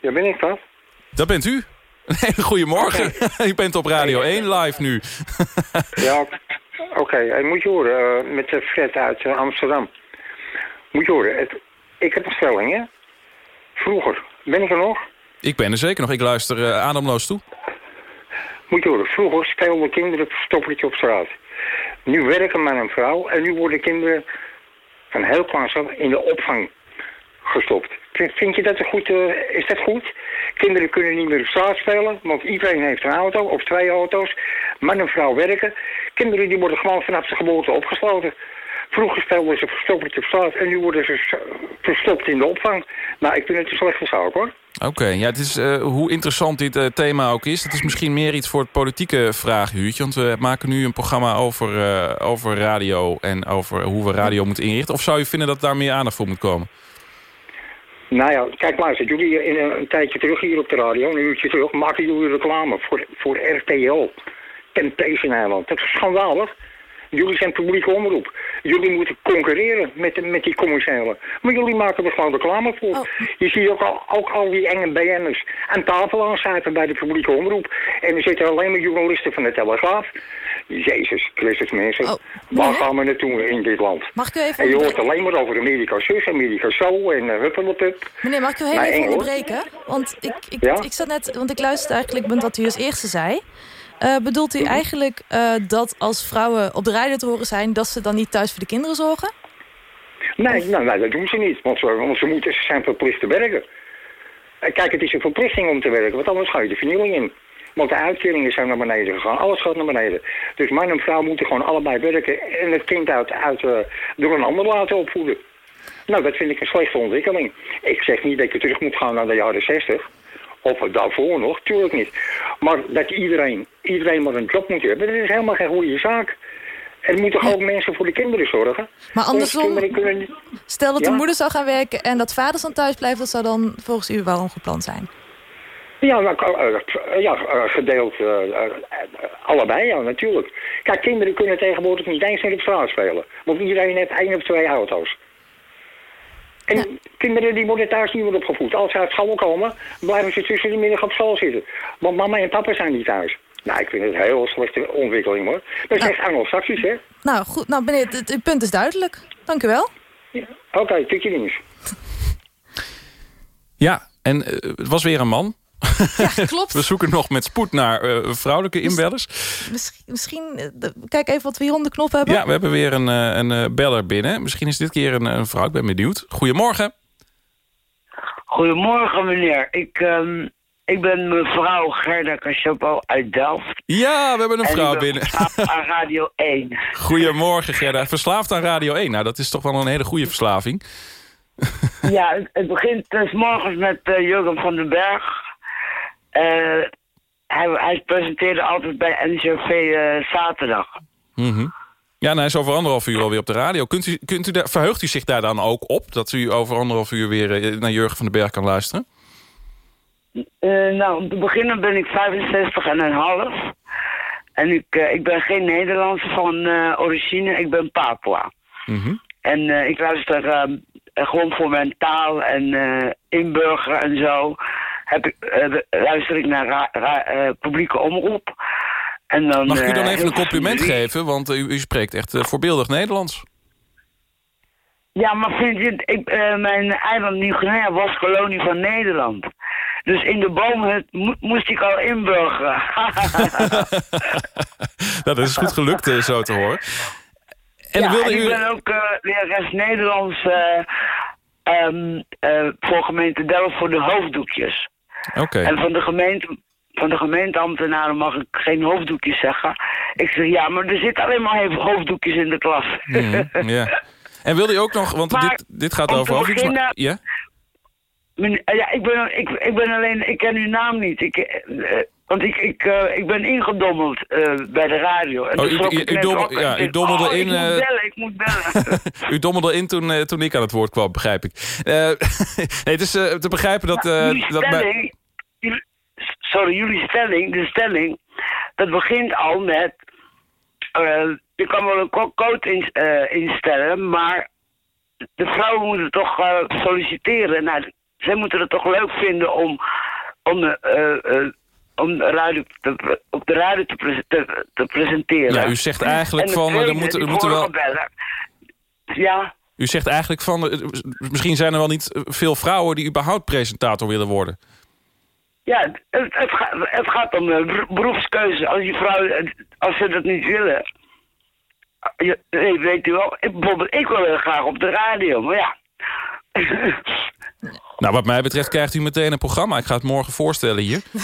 Ja, ben ik dat? Dat bent u. Een goedemorgen. Okay. u bent op Radio 1 live nu. ja, oké. Okay. Hey, moet je horen, uh, met Fred uit Amsterdam. Moet je horen, het, ik heb een stelling, hè? Vroeger. Ben ik er nog? Ik ben er zeker nog. Ik luister ademloos toe. Moet je horen, vroeger speelden kinderen stoppertje op straat. Nu werken man en vrouw en nu worden kinderen van heel kleins af in de opvang gestopt. Vind je dat goed? Uh, is dat goed? Kinderen kunnen niet meer op straat spelen, want iedereen heeft een auto of twee auto's. Man en vrouw werken. Kinderen die worden gewoon vanaf de geboorte opgesloten. Vroeger speelden ze verstopt op straat en nu worden ze verstopt in de opvang. Nou, ik vind het een slechte zaak hoor. Oké, ja, het is, eh, hoe interessant dit eh, thema ook is... het is misschien meer iets voor het politieke vraaghuurtje. Want we maken nu een programma over, eh, over radio... en over hoe we radio moeten inrichten. Of zou je vinden dat daar meer aandacht voor moet komen? Nou ja, kijk luister, jullie in een, een tijdje terug hier op de radio, een uurtje terug, maken jullie reclame voor, voor RTL. Temptation Island. Dat is schandalig. Jullie zijn publieke omroep. Jullie moeten concurreren met, de- met die commerciële. Maar jullie maken er gewoon reclame voor. Je ziet ook al, ook al die enge BN'ers aan tafel aanschuiven bij de publieke omroep. En er zitten alleen maar journalisten van de Telegraaf. Jezus Christus mensen. Waar gaan we naartoe in dit land? Mag ik u even En je hoort alleen maar over Amerika zus, Amerika zo en uh, huppelepup. Meneer, mag ik u heel even onderbreken? Want ik, ik, Ja? ik zat net, want ik luisterde eigenlijk met wat u als eerste zei. Eh, bedoelt u eigenlijk eh, dat als vrouwen op de radio te horen zijn... dat ze dan niet thuis voor de kinderen zorgen? Nee, nou, nee, dat doen ze niet. Want ze, want ze, moeten, ze zijn verplicht te werken. En kijk, het is een verplichting om te werken, want anders ga je de vernieling in. Want de uitkeringen zijn naar beneden gegaan, alles gaat naar beneden. Dus man en vrouw moeten gewoon allebei werken en het kind uit, uit, eh, door een ander laten opvoeden. Nou, dat vind ik een slechte ontwikkeling. Ik zeg niet dat je terug moet gaan naar de jaren 60. Of daarvoor nog, tuurlijk niet. Maar dat iedereen, iedereen maar een job moet hebben, dat is helemaal geen goede zaak. Er moeten ook mensen voor de kinderen zorgen. Maar andersom, kunnen stel dat Ja? de moeder zou gaan werken... en dat vaders dan thuis blijven... dat zou dan volgens u wel ongepland zijn? Ja, nou, eh, eh, ja eh, gedeeld eh, eh, allebei, ja, natuurlijk. Kijk, kinderen kunnen tegenwoordig niet eens meer op straat spelen. Want iedereen heeft één of twee auto's. En kinderen die worden thuis niet meer opgevoed. Als ze uit school komen, blijven ze tussen de middag op school zitten. Want mama en papa zijn niet thuis. Nou, ik vind het een heel slechte ontwikkeling, hoor. Dat is echt anglo-saxisch, hè? Nou, goed. Nou, meneer, het, het punt is duidelijk. Dank u wel. Oké, tot je dienst. Ja, en eh, het was weer een man. Ja, klopt. We zoeken nog met spoed naar eh, vrouwelijke inbellers. Misschien, misschien eh, kijk even wat we hier om de knop hebben. Ja, we hebben weer een, eh, een beller binnen. Misschien is dit keer een, een vrouw, ik ben benieuwd. Goedemorgen. Goedemorgen, meneer. Ik, ehm, ik ben mevrouw Gerda Cachopo uit Delft. Ja, we hebben een En vrouw ik ben binnen. verslaafd aan Radio 1. Goedemorgen Gerda. Verslaafd aan Radio 1. Nou, dat is toch wel een hele goede verslaving. ja, het, het begint dus morgens met eh, Jurgen van den Berg. Eh, hij, hij presenteerde altijd bij NCRV eh, zaterdag. Mhm. Ja, nou, hij is over anderhalf uur alweer op de radio. Kunt u, kunt u daar, verheugt u zich daar dan ook op? Dat u over anderhalf uur weer eh, naar Jurgen van den Berg kan luisteren? Nou, om te beginnen ben ik 65 en een half. En ik, ik ben geen Nederlandse van origine, ik ben Papua. Mhm. En ik luister gewoon voor mijn taal en inburgeren en zo. Heb eh, luister ik naar ra- ra- eh, publieke omroep. En dan, Mag ik u dan eh, even een compliment geven? Want u, u spreekt echt voorbeeldig Nederlands. Ja, maar vind je, ik, mijn eiland Nieuw-Guinea was kolonie van Nederland. Dus in de boomhut mo- moest ik al inburgeren. Nou, dat is goed gelukt, zo te horen. En ja, wilde en ik u... ben ook eh lerares Nederlands eh, ehm, eh, voor gemeente Delft voor de hoofddoekjes. Oké. En van de gemeente... Van de gemeenteambtenaren mag ik geen hoofddoekjes zeggen. Ik zeg, ja, maar er zitten alleen maar even hoofddoekjes in de klas. Mhm, ja. En wilde u ook nog, want Maar dit, dit gaat over hoofddoekjes, maar- Ja? Ja, ik ben, ik, ik ben alleen, ik ken uw naam niet. Ik, eh, want ik, ik, eh, ik ben ingedommeld eh, bij de radio. En Oh, u- dommel- en ja, u dommelde oh, in, Ik moet eh, bellen, ik moet bellen. U dommelde in toen, toen ik aan het woord kwam, begrijp ik. Nee, het is te begrijpen dat... jullie dat stelling, jullie- sorry, jullie stelling, de stelling, dat begint al met, je kan wel een code in, instellen, maar de vrouwen moeten toch solliciteren. Nou, zij moeten het toch leuk vinden om, om, om de radio te, op de radio te, pre- te, te presenteren. Ja, u zegt eigenlijk En van, eh, er tweede, moeten- er die moeten wel-. Ja, U zegt eigenlijk van, eh, misschien zijn er wel niet veel vrouwen die überhaupt presentator willen worden. Ja, het, het, gaat, het gaat om eh, beroe- beroepskeuze. Als die vrouwen, als ze dat niet willen. Je, nee, weet u wel, ik, bijvoorbeeld, ik wil heel graag op de radio, maar ja. Nou, wat mij betreft krijgt u meteen een programma. Ik ga het morgen voorstellen hier.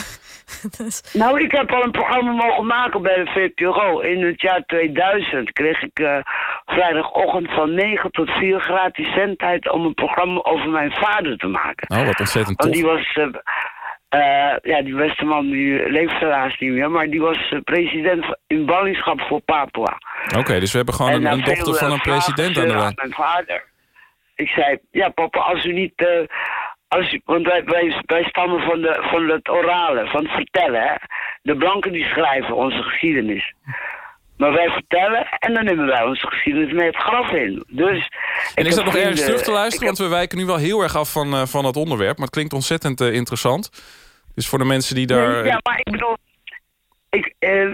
dus, Nou, ik heb al een programma mogen maken bij de VPRO. In het jaar 2000 kreeg ik eh, vrijdagochtend van 9 tot 4 gratis zendtijd... om een programma over mijn vader te maken. Oh, wat ontzettend Want tof. die was... eh, eh, ja, die beste man die leeft helaas niet meer... maar die was president in ballingschap voor Papua. Oké, dus we hebben gewoon En een, dochter van een president aan de lijn. mijn vader. Ik zei, ja papa, als u niet... als want wij, wij, wij stammen van, de, van het orale, van het vertellen. Hè? De blanken die schrijven onze geschiedenis. Maar wij vertellen en dan nemen wij onze geschiedenis mee het graf in. Dus, En ik is dat nog ergens terug te luisteren? Want we wijken nu wel heel erg af van, eh, van het onderwerp. Maar het klinkt ontzettend eh, interessant. Dus voor de mensen die daar... Nee, ja, maar ik bedoel, ik, eh,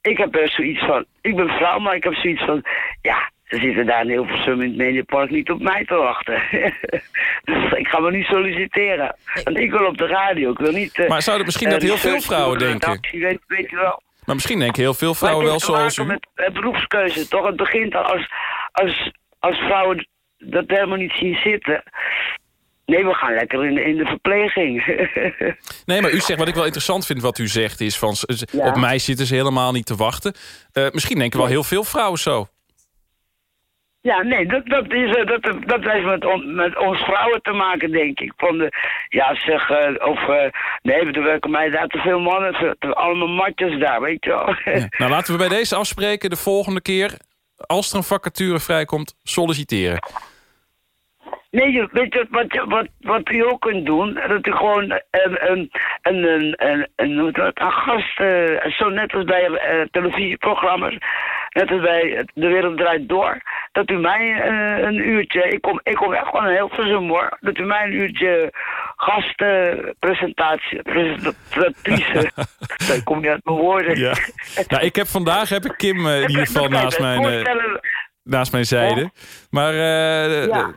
ik heb zoiets van, ik ben vrouw, maar ik heb zoiets van, ja, ze zitten daar in Hilversum in het Mediapark niet op mij te wachten. dus ik ga me niet solliciteren. Want ik wil op de radio, ik wil niet... eh, Maar zouden misschien eh, dat heel veel vrouwen denken? Weet, weet je wel. Maar misschien denken heel veel vrouwen wel zoals u. met eh, beroepskeuze, toch? Het begint al als, als, als vrouwen dat helemaal niet zien zitten. Nee, we gaan lekker in, de- in de verpleging. Nee, maar u zegt, wat ik wel interessant vind wat u zegt... is van, Ja. op mij zitten ze helemaal niet te wachten. Eh, misschien denken wel heel veel vrouwen zo. Ja, nee, dat, dat, is, eh, dat, dat heeft met, on- met ons vrouwen te maken, denk ik. Van de, ja, zeg, eh, of, eh, nee, er werken mij daar te veel mannen, te, te- allemaal matjes daar, weet je wel. Nou, laten we bij deze afspreken de volgende keer... als er een vacature vrijkomt, solliciteren. Nee, je- weet je wat, je- wat, wat u ook kunt doen? Dat u gewoon een, een, een, een, een, een, een gast, zo net als bij televisieprogramma's, net als bij De Wereld Draait Door, dat u mij eh, een uurtje, ik kom, ik kom echt gewoon een heel verzum hoor, dat u mij een uurtje gastpresentatie, presentatrice, ik kom niet uit mijn woorden. Ja. nou, ik heb vandaag heb ik Kim eh, in ieder geval naast mijn, eh, naast mijn zijde. Maar eh, Ja.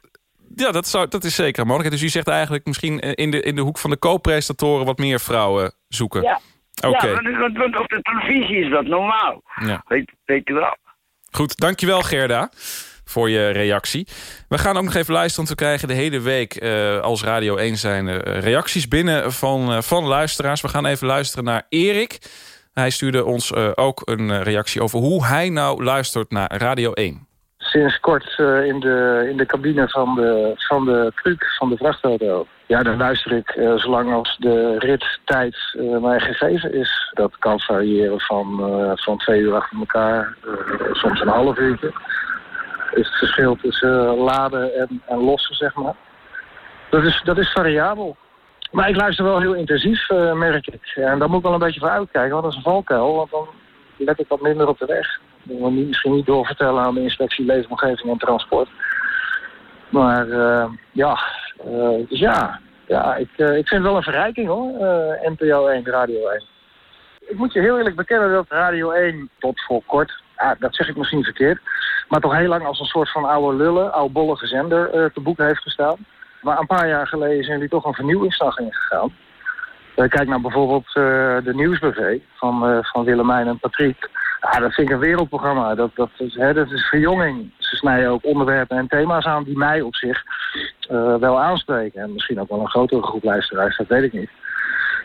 ja, dat, zou, dat is zeker een mogelijkheid. Dus u zegt eigenlijk misschien eh, in de, in de hoek van de co-presentatoren... wat meer vrouwen zoeken. Ja. Ja, want, op de televisie is dat normaal. Ja. Weet, weet u wel. Goed, dankjewel Gerda voor je reactie. We gaan ook nog even luisteren, want we krijgen de hele week... eh, als Radio 1 zijn eh, reacties binnen van, eh, van luisteraars. We gaan even luisteren naar Erik. Hij stuurde ons ook een reactie over hoe hij nou luistert naar Radio 1. Sinds kort eh, in, de, in de cabine van de, van de van de vrachtauto. Ja, dan luister ik eh, zolang als de rittijd eh, mij gegeven is. Dat kan variëren van, van twee uur achter elkaar, soms een half uurtje. Is het verschil tussen laden en, en lossen, zeg maar. Dat is, dat is variabel. Maar ik luister wel heel intensief, merk ik. En daar moet ik wel een beetje voor uitkijken, want dat is een valkuil. Want dan let ik wat minder op de weg. Ik wil misschien niet doorvertellen aan de inspectie leefomgeving en transport. Maar eh, ja, eh, dus ja, ja ik, eh, ik vind het wel een verrijking hoor, NPO 1, Radio 1. Ik moet je heel eerlijk bekennen dat Radio 1 tot voor kort, ah, dat zeg ik misschien verkeerd, maar toch heel lang als een soort van oude lullen, oude bollige zender te boek heeft gestaan. Maar een paar jaar geleden zijn jullie toch een vernieuwingsslag ingegaan. Kijk naar bijvoorbeeld eh, de Nieuwsbv van, van Willemijn en Patrick. Ja, dat vind ik een wereldprogramma. Dat, dat, is, hè, dat is verjonging. Ze snijden ook onderwerpen en thema's aan die mij op zich eh, wel aanspreken. En misschien ook wel een grotere groep luisteraars, dat weet ik niet.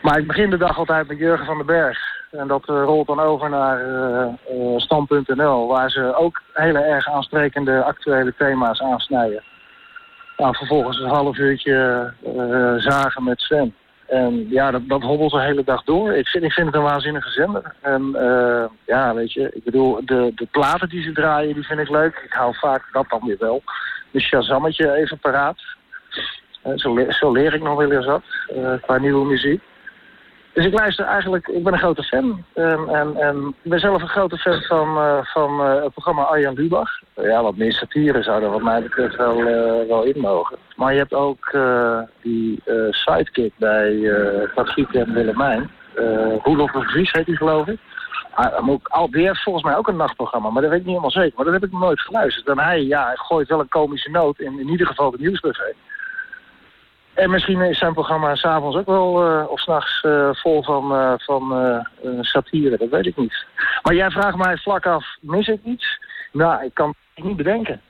Maar ik begin de dag altijd met Jurgen van den Berg. En dat eh, rolt dan over naar eh, eh, Stand.nl, waar ze ook hele erg aansprekende actuele thema's aansnijden. Nou, vervolgens een half uurtje zagen met Sven. En ja, dat, dat hobbelt de hele dag door. Ik vind, ik vind het een waanzinnige zender. En eh, ja, weet je, ik bedoel, de, de platen die ze draaien, die vind ik leuk. Ik hou vaak dat dan weer wel. Dus Shazammetje even paraat. Eh, zo, zo leer ik nog wel eens wat, eh, qua nieuwe muziek. Dus ik luister eigenlijk, ik ben een grote fan. En, en, en ik ben zelf een grote fan van, eh, van eh, het programma Arjan Lubach. ja, wat meer satire zou er wat mij betreft wel, eh, wel in mogen. Maar je hebt ook eh, die eh, sidekick bij eh Patrick en Willemijn. Uh, Roelof de Vries heet die geloof ik. Ah, al, die heeft volgens mij ook een nachtprogramma, maar dat weet ik niet helemaal zeker. Maar dat heb ik nooit geluisterd. En hij, ja, hij gooit wel een komische noot in, in ieder geval de nieuwsbv. En misschien is zijn programma s'avonds ook wel, eh, of s'nachts, uh, vol van, uh, van satire. Dat weet ik niet. Maar jij vraagt mij vlak af, mis ik iets? Nou, ik kan het niet bedenken.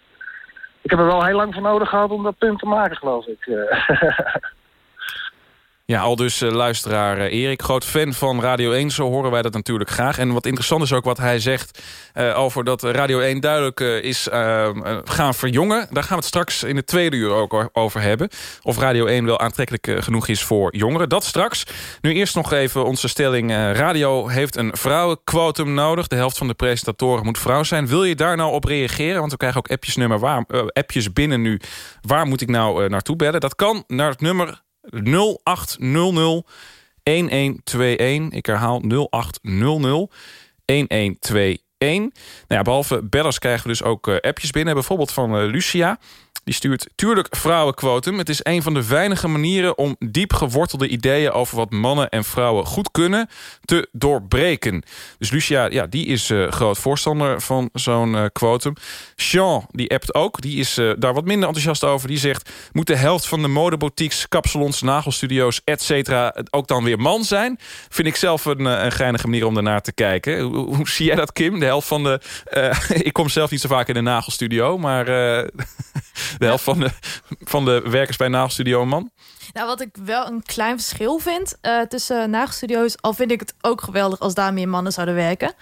Ik heb er wel heel lang voor nodig gehad om dat punt te maken, geloof ik. Ja, al dus eh, luisteraar eh, Erik, groot fan van Radio 1. Zo horen wij dat natuurlijk graag. En wat interessant is ook wat hij zegt eh, over dat Radio 1 duidelijk is eh, eh, gaan verjongen. Daar gaan we het straks in het tweede uur ook over hebben. Of Radio 1 wel aantrekkelijk genoeg is voor jongeren. Dat straks. Nu eerst nog even onze stelling. radio heeft een vrouwenquotum nodig. De helft van de presentatoren moet vrouw zijn. Wil je daar nou op reageren? Want we krijgen ook appjes, nummer waar, appjes binnen nu. Waar moet ik nou naartoe bellen? Dat kan naar het nummer 0800 1121. Ik herhaal 0800 1121. Nou ja, behalve bellers krijgen we dus ook eh, appjes binnen. Bijvoorbeeld van eh, Lucia. Die stuurt tuurlijk vrouwenquotum. Het is een van de weinige manieren om diep gewortelde ideeën... over wat mannen en vrouwen goed kunnen, te doorbreken. Dus Lucia, ja, die is eh, groot voorstander van zo'n eh, quotum. Jean, die appt ook. Die is eh, daar wat minder enthousiast over. Die zegt, moet de helft van de modeboutiques, kapsalons, nagelstudio's, et cetera... ook dan weer man zijn? Vind ik zelf een, een geinige manier om daarnaar te kijken. Hoe, hoe zie jij dat, Kim? De helft van de... ik kom zelf niet zo vaak in de nagelstudio, maar... de helft van de, van de werkers bij nagelstudio een man? Nou, wat ik wel een klein verschil vind eh, tussen nagelstudio's... al vind ik het ook geweldig als daar meer mannen zouden werken.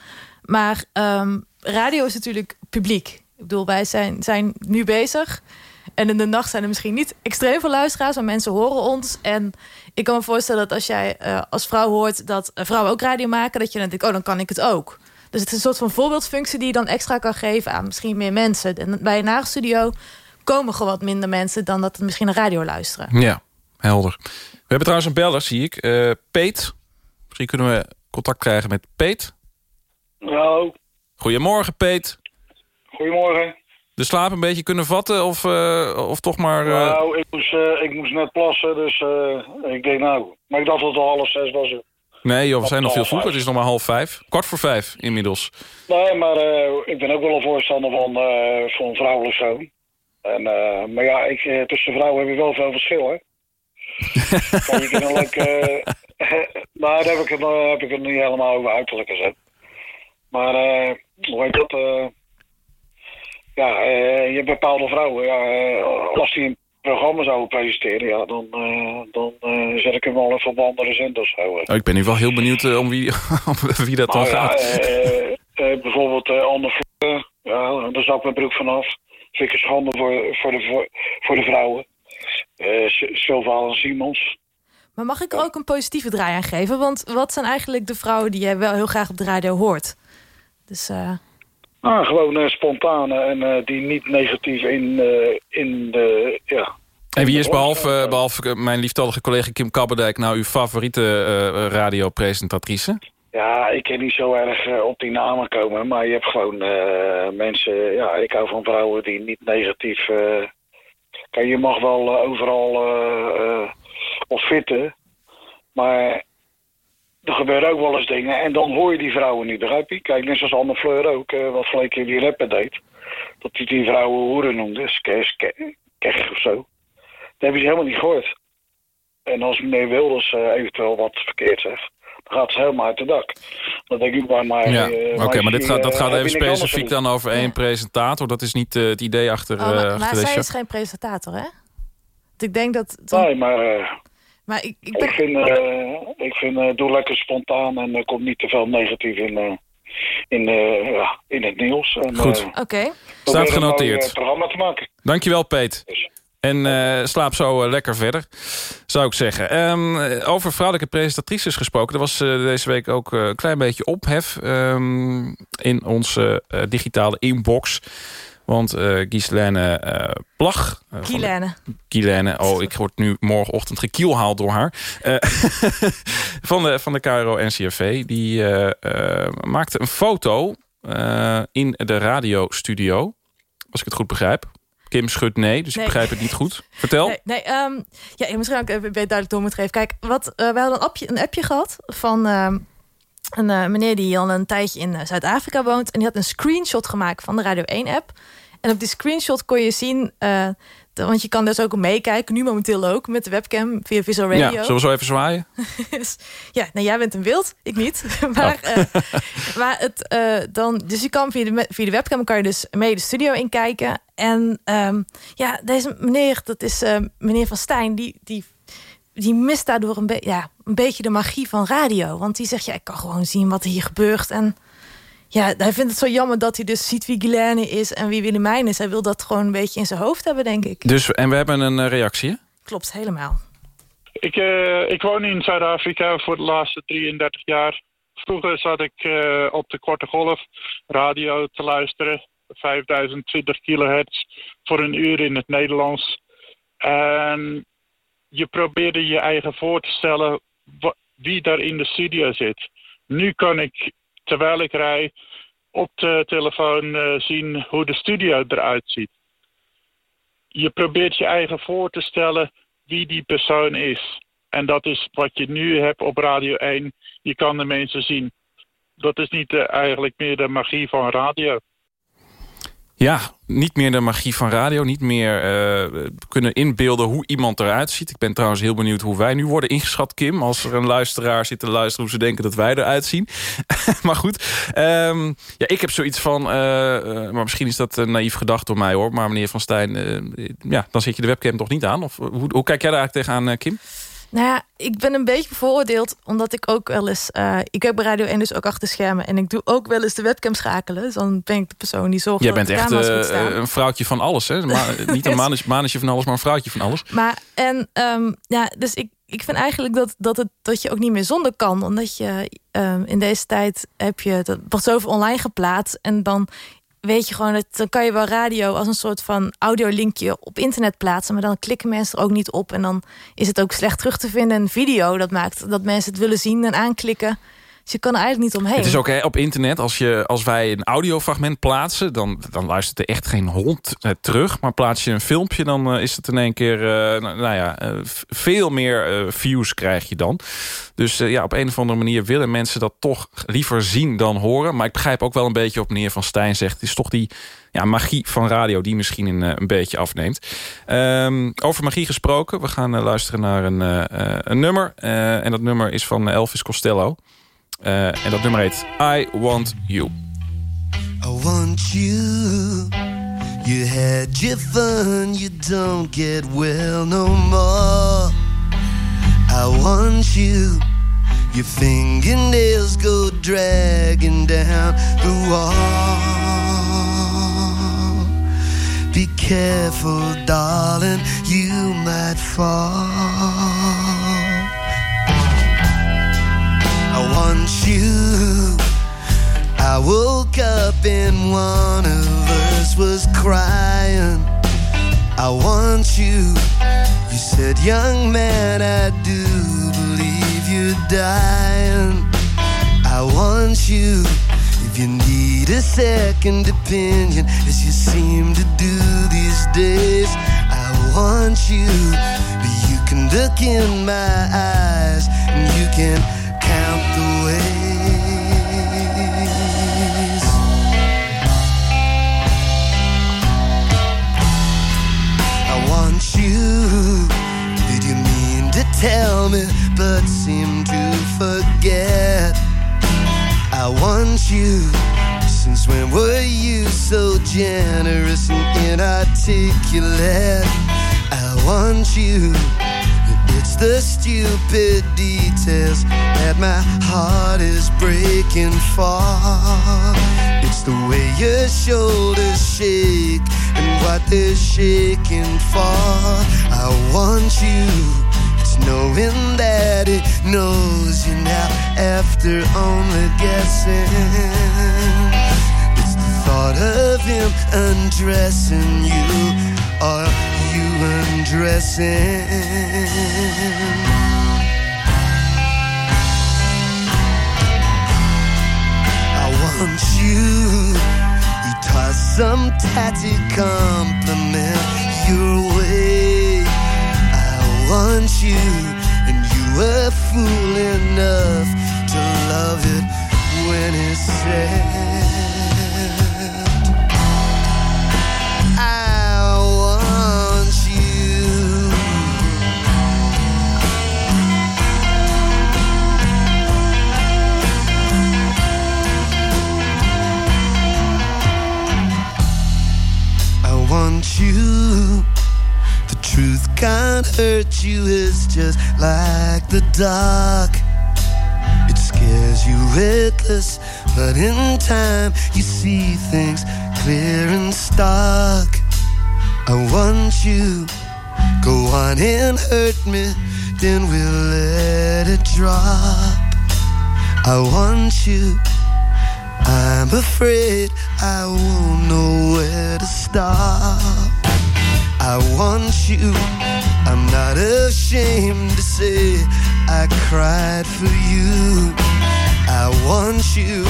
Maar ehm, radio is natuurlijk publiek. Ik bedoel, wij zijn, zijn nu bezig... En in de nacht zijn er misschien niet extreem veel luisteraars... maar mensen horen ons. En ik kan me voorstellen dat als jij eh, als vrouw hoort... dat eh, vrouwen ook radio maken, dat je dan denkt... oh, dan kan ik het ook. Dus het is een soort van voorbeeldfunctie die je dan extra kan geven... aan misschien meer mensen. En bij een komen gewoon wat minder mensen... dan dat het misschien naar radio luisteren. Ja, helder. We hebben trouwens een beller, zie ik. Eh, Peet. Misschien kunnen we contact krijgen met Peet. Nou, Goedemorgen, Peet. goedemorgen. De slaap een beetje kunnen vatten of, eh, of toch maar... eh, Nou, ik moest, eh, ik moest net plassen, dus eh, ik denk nou... Maar ik dacht dat het al half zes was. Nee, joh, we zijn nog veel vroeger. Het is nog maar half vijf. Kwart voor vijf inmiddels. Nee, maar eh, ik ben ook wel een voorstander van, eh van vrouwelijk zoon. En, eh, maar ja, ik, eh, tussen vrouwen heb je wel veel verschillen. Kijk, je een eh, maar daar heb ik, het, heb ik het niet helemaal over uiterlijk zo. Maar, hoe heet dat? ja, je hebt bepaalde vrouwen. Ja, als die een programma zouden presenteren, ja, dan, dan zet ik hem wel even op andere zenders. Zo. Oh, ik ben nu wel heel benieuwd om, wie, om wie dat dan Nou ja, gaat. bijvoorbeeld Anne Fleur, ja, daar zat mijn broek vanaf. Vind ik een schande voor, voor, de, voor, voor de vrouwen. Eh S- Sylvana Simons. Maar mag ik er ook een positieve draai aan geven? Want wat zijn eigenlijk de vrouwen die jij wel heel graag op de radio hoort? Dus eh, Ah, gewoon eh, spontane en eh, die niet negatief in, eh, in de... Ja. En wie is behalve, eh, behalve eh, mijn lieftallige collega Kim Kabberdijk... nou uw favoriete eh, radiopresentatrice? Ja, ik kan niet zo erg eh, op die namen komen, maar je hebt gewoon eh, mensen... Ja, ik hou van vrouwen die niet negatief... eh kijk, je mag wel overal op fitten, maar er gebeuren ook wel eens dingen en dan hoor je die vrouwen niet, begrijp je? Kijk, net zoals Anne Fleur ook, wat in die rapper deed. Dat hij die vrouwen hoeren noemde, skes, kech of zo. Dat hebben ze helemaal niet gehoord. En als meneer Wilders eventueel wat verkeerd zegt, gaat ze helemaal uit de dak. Dan denk ik maar, maar Ja, eh, oké, maar dit gaat, dat eh, gaat even specifiek dan over één presentator. Dat is niet eh, het idee achter, oh, eh, maar, achter maar zij show. is geen presentator, hè? Want ik denk dat... Nee, maar, maar ik, ik ik, ben... vind, eh, ik vind eh, doe lekker spontaan en er komt niet te veel negatief in, eh, in, eh, ja, in het nieuws. En, Goed. Oké. Staat genoteerd. programma te maken. Dankjewel, Peet. En eh, slaap zo eh, lekker verder, zou ik zeggen. Ehm, eh, over vrouwelijke presentatrices gesproken. Er was eh, deze week ook een klein beetje ophef ehm, in onze digitale inbox. Want eh Ghislaine Plag... Kielene. Kielene. Oh, ik word nu morgenochtend gekielhaald door haar. Van, de, van de KRO-NCRV. Die maakte een foto in de radiostudio. Als ik het goed begrijp. Kim schudt nee, dus Nee. ik begrijp het niet goed. Vertel. Nee, nee ehm, ja, misschien ook even duidelijk door moeten geven. Kijk, wat, we hadden een appje, een appje gehad van ehm, een eh, meneer die al een tijdje in eh, Zuid-Afrika woont. En die had een screenshot gemaakt van de Radio 1-app. En op die screenshot kon je zien... de- want je kan dus ook meekijken, nu momenteel ook... met de webcam via Visual Radio. Ja, zullen we zo even zwaaien? Dus, ja, nou jij bent een wild, ik niet. maar Oh. eh, maar het, eh, dan, dus je kan via de, via de webcam kan je dus mee de studio inkijken. En ehm, ja, deze meneer, dat is eh, meneer Van Stijn, die, die die mist daardoor een, be ja, een beetje de magie van radio. Want die zegt, ja, ik kan gewoon zien wat hier gebeurt. En ja, hij vindt het zo jammer dat hij dus ziet wie Guilaine is en wie Willemijn is. Hij wil dat gewoon een beetje in zijn hoofd hebben, denk ik. Dus, en we hebben een eh, reactie, hè? Klopt, helemaal. Ik, eh, ik woon in Zuid-Afrika voor de laatste 33 jaar. Vroeger zat ik eh, op de korte golf radio te luisteren. 5020 kilohertz voor een uur in het Nederlands. En je probeerde je eigen voor te stellen wie daar in de studio zit. Nu kan ik, terwijl ik rij, op de telefoon eh, zien hoe de studio eruit ziet. Je probeert je eigen voor te stellen wie die persoon is. En dat is wat je nu hebt op Radio 1. Je kan de mensen zien. Dat is niet eh, eigenlijk meer de magie van radio. Ja, niet meer de magie van radio. Niet meer eh, kunnen inbeelden hoe iemand eruit ziet. Ik ben trouwens heel benieuwd hoe wij nu worden ingeschat, Kim. Als er een luisteraar zit te luisteren hoe ze denken dat wij eruit zien. maar goed, ehm, ja, ik heb zoiets van... eh, eh, maar misschien is dat eh, naïef gedacht door mij hoor. Maar meneer Van Stijn, ja, dan zet je de webcam toch niet aan? Of hoe, hoe kijk jij daar eigenlijk tegenaan, Kim? Nou ja, ik ben een beetje bevooroordeeld, omdat ik ook wel eens... eh, ik heb bij Radio 1 dus ook achter schermen. En ik doe ook wel eens de webcam schakelen. Dus dan ben ik de persoon die zorgt Jij dat bent echt eh, staan. een vrouwtje van alles, hè? Ma niet een manusje van alles, maar een vrouwtje van alles. Maar en ehm, ja, dus ik, ik vind eigenlijk dat, dat, het, dat je ook niet meer zonder kan. Omdat je ehm, in deze tijd heb je dat wordt zoveel online geplaatst. En dan weet je gewoon dat dan kan je wel radio als een soort van audiolinkje op internet plaatsen. Maar dan klikken mensen er ook niet op. En dan is het ook slecht terug te vinden. En video dat maakt dat mensen het willen zien en aanklikken. Dus je kan er eigenlijk niet omheen. Het is ook hè, op internet, als, je, als wij een audiofragment plaatsen... dan, dan luistert er echt geen hond eh, terug. Maar plaats je een filmpje, dan eh, is het in één keer... eh, nou, ja, eh, veel meer views krijg je dan. Dus ja, op een of andere manier willen mensen dat toch liever zien dan horen. Maar ik begrijp ook wel een beetje op meneer Van Stijn zegt... is toch die ja, magie van radio die misschien een, beetje afneemt. Ehm, over magie gesproken, we gaan luisteren naar een, een nummer. En dat nummer is van Elvis Costello. Eh, en dat nummer heet I Want You. I want you. You had your fun, you don't get well no more. I want you. Your fingernails go dragging down the wall. Be careful, darling, you might fall. Want you. I woke up and one of us was crying. I want you. You said, young man, I do believe you're dying. I want you. If you need a second opinion, as you seem to do these days, I want you. But You can look in my eyes and you can you. Did you mean to tell me, but seem to forget? I want you. Since when were you so generous and inarticulate? I want you. It's the stupid details that my heart is breaking for. It's the way your shoulders shake and what they're shaking for. I want you. It's knowing that it knows you now after only guessing. It's the thought of him undressing you or you undressing. I want you. Some tatty compliment your way. I want you, and you were fool enough to love it when it's said. Want you. The truth can't hurt you it's just like the dark. It scares you witless, but in time you see things clear and stark. I want you, go on and hurt me, then we'll let it drop. I want you, I'm afraid I won't know where to stop. I want you, I'm not ashamed to say I cried for you. I want you,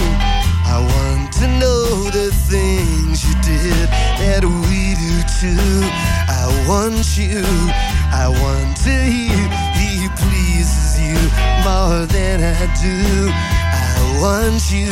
I want to know the things you did that we do too. I want you, I want to hear he pleases you more than I do. I want you,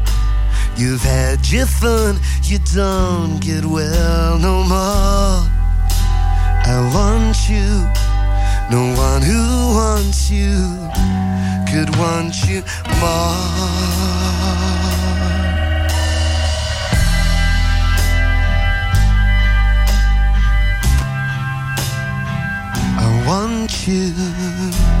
You've had your fun, you don't get well no more. I want you. No one who wants you could want you more. I want you.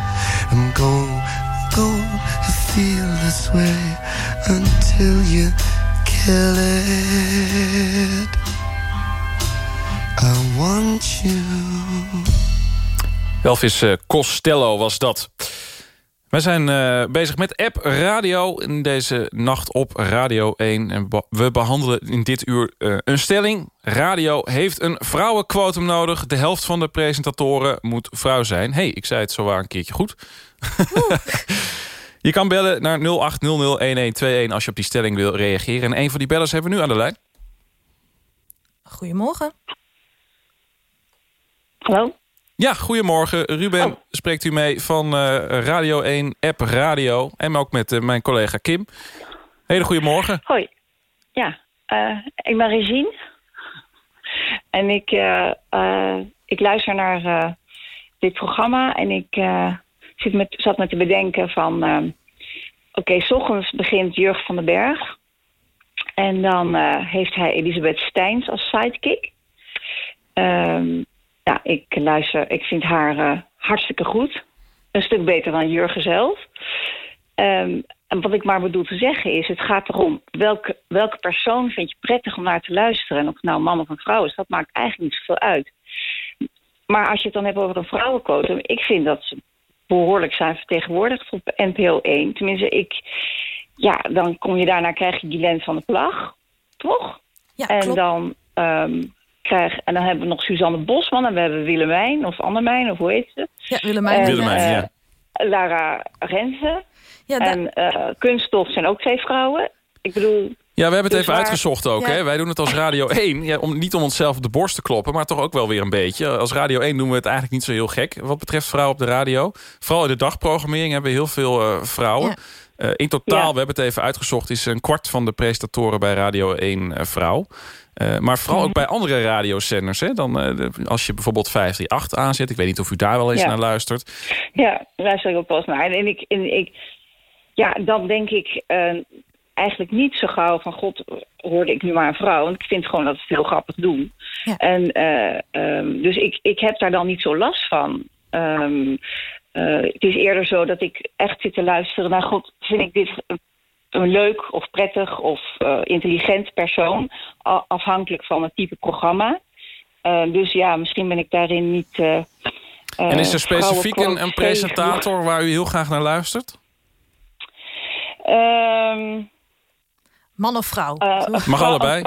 I'm going, going feel this way until you kill it. I want you. Elvis eh, Costello was dat. Wij zijn eh, bezig met app radio in deze nacht op Radio 1. En we behandelen in dit uur eh, een stelling. Radio heeft een vrouwenquotum nodig. De helft van de presentatoren moet vrouw zijn. hey, ik zei het zo waar een keertje goed. je kan bellen naar 0800-1121 als je op die stelling wil reageren. En een van die bellers hebben we nu aan de lijn. Goedemorgen. Hallo? Ja, goedemorgen. Ruben spreekt u mee van eh, Radio 1 App Radio. En ook met eh, mijn collega Kim. Hele goedemorgen. Hoi. Ja, eh, ik ben Regine. En ik, ik luister naar dit programma en ik zit met, zat me te bedenken van... Oké, s ochtends begint Jurg van den Berg. En dan heeft hij Elisabeth Steins als sidekick. Ehm, ja, ik luister, ik vind haar eh, hartstikke goed. Een stuk beter dan Jurgen zelf. Ehm, en wat ik maar bedoel te zeggen is, het gaat erom welke, welke persoon vind je prettig om naar te luisteren. En of het nou een man of een vrouw is, dat maakt eigenlijk niet zoveel uit. Maar als je het dan hebt over een vrouwenquotum, ik vind dat ze behoorlijk zijn vertegenwoordigd op NPO 1. Tenminste, ik, ja, dan kom je daarna, krijg je Guylaine van de Plag, toch? Ja, en klopt. dan ehm, krijg, en dan hebben we nog Suzanne Bosman en we hebben Willemijn of Annemijn of hoe heet ze? Ja, Willemijn. Willemijn, eh, ja. Lara Renze. Ja, en eh, Kunststof zijn ook twee vrouwen. Ik bedoel... Ja, we hebben het Dus even waar- uitgezocht ook. Ja. Hè? Wij doen het als Radio 1. Ja, om, niet om onszelf op de borst te kloppen, maar toch ook wel weer een beetje. Als Radio 1 doen we het eigenlijk niet zo heel gek. Wat betreft vrouwen op de radio. Vooral in de dagprogrammering hebben we heel veel eh, vrouwen. Eh, in totaal, Ja. we hebben het even uitgezocht... is een kwart van de presentatoren bij Radio 1 eh, vrouw. Eh, maar vooral Mhm. ook bij andere radiozenders. Hè? Dan, eh, de- als je bijvoorbeeld 538 aanzet. Ik weet niet of u daar wel eens Ja. naar luistert. Ja, luister ik ook pas naar. En ik, en ik, ja, dan denk ik eh, eigenlijk niet zo gauw van... God, hoorde ik nu maar een vrouw. Want ik vind gewoon dat ze het heel grappig doen. En, eh, ehm, dus ik, ik heb daar dan niet zo last van. Ehm, eh, het is eerder zo dat ik echt zit te luisteren naar... God, vind ik dit een leuk of prettig of eh, intelligent persoon. afhankelijk van het type programma. Eh, dus ja, misschien ben ik daarin niet... eh, en is er specifiek een, een presentator waar u heel graag naar luistert? Ehm, Man of vrouw? Mag allebei.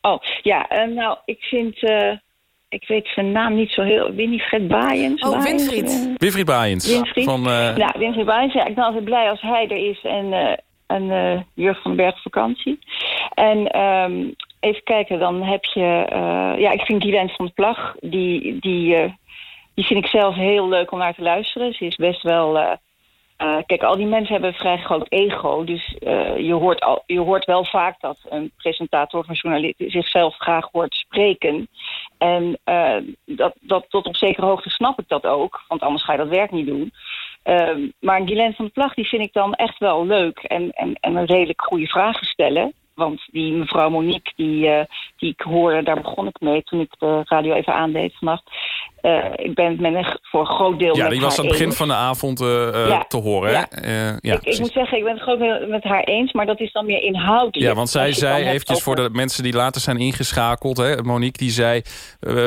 Oh, ja, eh, nou, ik vind... eh, ik weet zijn naam niet zo heel... Winifred Baaiens. Oh, Winfried. Winfried Baaiens. Winfried. Van, eh, Ja, Winfried Baaiens. Ja, ik ben altijd blij als hij er is en, eh en eh Jurg van Berg vakantie. En ehm, even kijken, dan heb je... eh, ja, ik vind Guylaine van de Plag, die, die, eh, die vind ik zelf heel leuk om naar te luisteren. Ze is best wel... kijk, al die mensen hebben een vrij groot ego. Dus je, hoort al, je hoort wel vaak dat een presentator of een journalist zichzelf graag hoort spreken. En dat, dat, tot op zekere hoogte snap ik dat ook. Want anders ga je dat werk niet doen. Ehm, maar Guylaine van de Plag, die vind ik dan echt wel leuk. En, en, en een redelijk goede vragen stellen. Want die mevrouw Monique, die, eh, die ik hoorde, daar begon ik mee toen ik de radio even aandeed vannacht. Eh, ik ben het met een, voor een groot deel ja, die was aan het begin eens. van de avond eh, Ja. te horen. Ja. Hè? Ja, ik, ik moet zeggen, ik ben het groot deel met haar eens, maar dat is dan meer inhoudelijk. Ja, want zij zei eventjes voor de mensen die later zijn ingeschakeld... Hè, Monique die zei,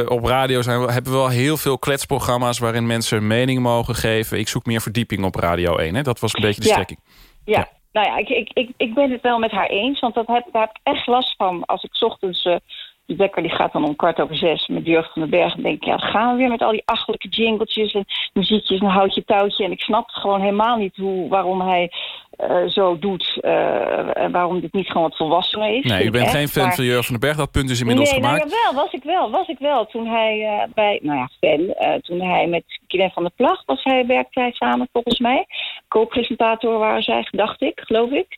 op radio zijn we, hebben we wel heel veel kletsprogramma's... waarin mensen een mening mogen geven. Ik zoek meer verdieping op Radio 1. Hè? Dat was een beetje de Ja. strekking. Ja, nou ja, ik, ik, ik, ben het wel met haar eens. Want dat heb, daar heb ik echt last van. Als ik ochtends... eh die wekker die gaat dan om kwart over zes met Jurgen van den Berg. En denk ik, ja, gaan we weer met al die achtelijke jingletjes en muziekjes en houtje touwtje. En ik snap gewoon helemaal niet hoe, waarom hij eh, zo doet. eh, en waarom dit niet gewoon wat volwassener is. Nee, u bent geen echt, fan maar- van Jurgen van den Berg. Dat punt is inmiddels nee, gemaakt. nou jawel, was ik wel, was ik wel. Toen hij eh, bij, nou ja, fan, toen hij met Kilian van der Plag was hij, werkte hij samen volgens mij. Co-presentator waren zij, dacht ik, geloof ik.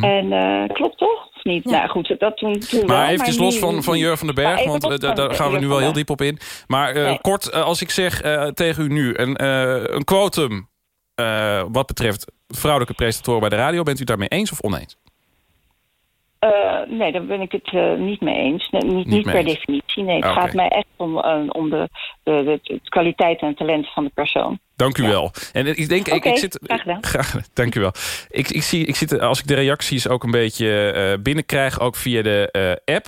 En eh, klopt toch? Of niet? Nou goed, dat toen, toen wel, Maar eventjes nu- los van, van Jurgen van den Berg, want daar- van daar gaan we nu wel heel diep op in. Maar Nee. kort, als ik zeg tegen u nu een, een quotum... eh, wat betreft vrouwelijke presentatoren bij de radio... bent u daarmee eens of oneens? Eh, nee, daar ben ik het eh, niet mee eens. Nee, niet, niet, mee per eens. definitie. Nee, het Ah, gaat mij echt om, om de, de, kwaliteit en talent van de persoon. Dank u wel. En ik denk, ik, ik zit. graag gedaan. Graag, dank u wel. Ik, ik, zie, ik zit, als ik de reacties ook een beetje binnenkrijg, ook via de app.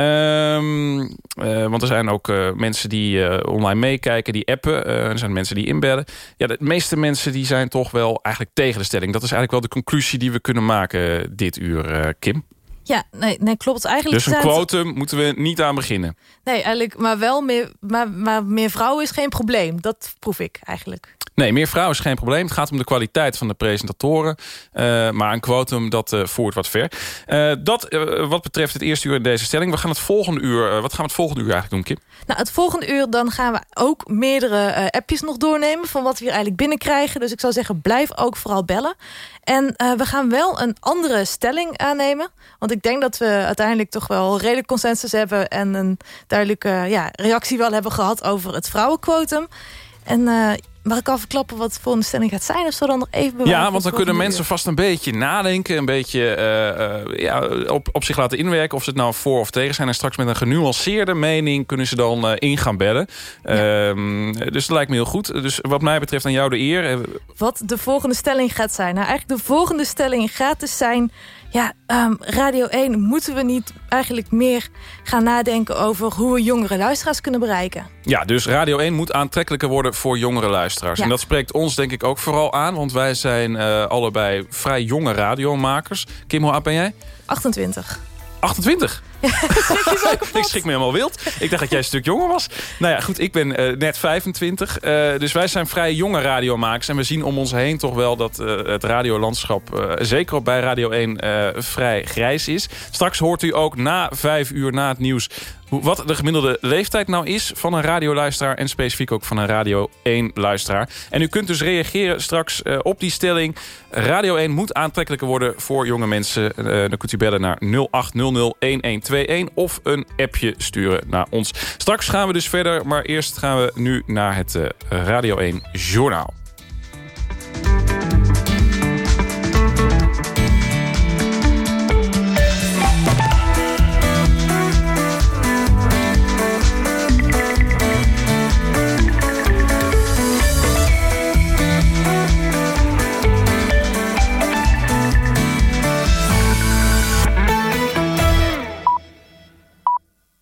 Ehm, eh, want er zijn ook eh, mensen die eh, online meekijken, die appen. Er zijn mensen die inbellen. Ja, de meeste mensen die zijn toch wel eigenlijk tegen de stelling. Dat is eigenlijk wel de conclusie die we kunnen maken dit uur, Kim. Ja, nee, nee klopt. Eigenlijk Dus een quotum moeten we niet aan beginnen. Nee, eigenlijk, maar wel meer, maar, maar meer vrouwen is geen probleem. Dat proef ik eigenlijk. Nee, meer vrouwen is geen probleem. Het gaat om de kwaliteit van de presentatoren. Eh, maar een quotum, dat eh, voert wat ver. Eh, dat wat betreft het eerste uur in deze stelling. We gaan het volgende uur, wat gaan we het volgende uur eigenlijk doen, Kim? Nou, het volgende uur dan gaan we ook meerdere appjes nog doornemen... van wat we hier eigenlijk binnenkrijgen. Dus ik zou zeggen, blijf ook vooral bellen. En we gaan wel een andere stelling aannemen. Want ik denk dat we uiteindelijk toch wel redelijk consensus hebben... en een duidelijke ja, reactie wel hebben gehad over het vrouwenquotum. En eh, mag ik al verklappen wat de volgende stelling gaat zijn? Of zo dan nog even bewaren Ja, voor want dan kunnen mensen vast een beetje nadenken. Een beetje eh, eh, ja, op, op zich laten inwerken. Of ze het nou voor of tegen zijn. En straks met een genuanceerde mening kunnen ze dan eh, in gaan bellen. Ehm, dus dat lijkt me heel goed. Dus wat mij betreft aan jou de eer. Wat de volgende stelling gaat zijn. Nou, eigenlijk de volgende stelling gaat dus zijn... ja, ehm, Radio 1 moeten we niet eigenlijk meer gaan nadenken... over hoe we jongere luisteraars kunnen bereiken. Ja, dus Radio 1 moet aantrekkelijker worden voor jongere luisteraars. Ja. En dat spreekt ons denk ik ook vooral aan. Want wij zijn eh, allebei vrij jonge radiomakers. Kim, hoe oud ben jij? 28. 28? Ik schrik me helemaal wild. Ik dacht dat jij een stuk jonger was. Nou ja, goed, ik ben eh, net 25. eh, dus wij zijn vrij jonge radiomakers. En we zien om ons heen toch wel dat eh, het radiolandschap... zeker ook bij Radio 1 eh, vrij grijs is. Straks hoort u ook na vijf uur na het nieuws... wat de gemiddelde leeftijd nou is van een radioluisteraar... en specifiek ook van een Radio 1-luisteraar. En u kunt dus reageren straks eh, op die stelling... Radio 1 moet aantrekkelijker worden voor jonge mensen. Eh, dan kunt u bellen naar 0800-1121 of een appje sturen naar ons. Straks gaan we dus verder, maar eerst gaan we nu naar het eh, Radio 1 Journaal.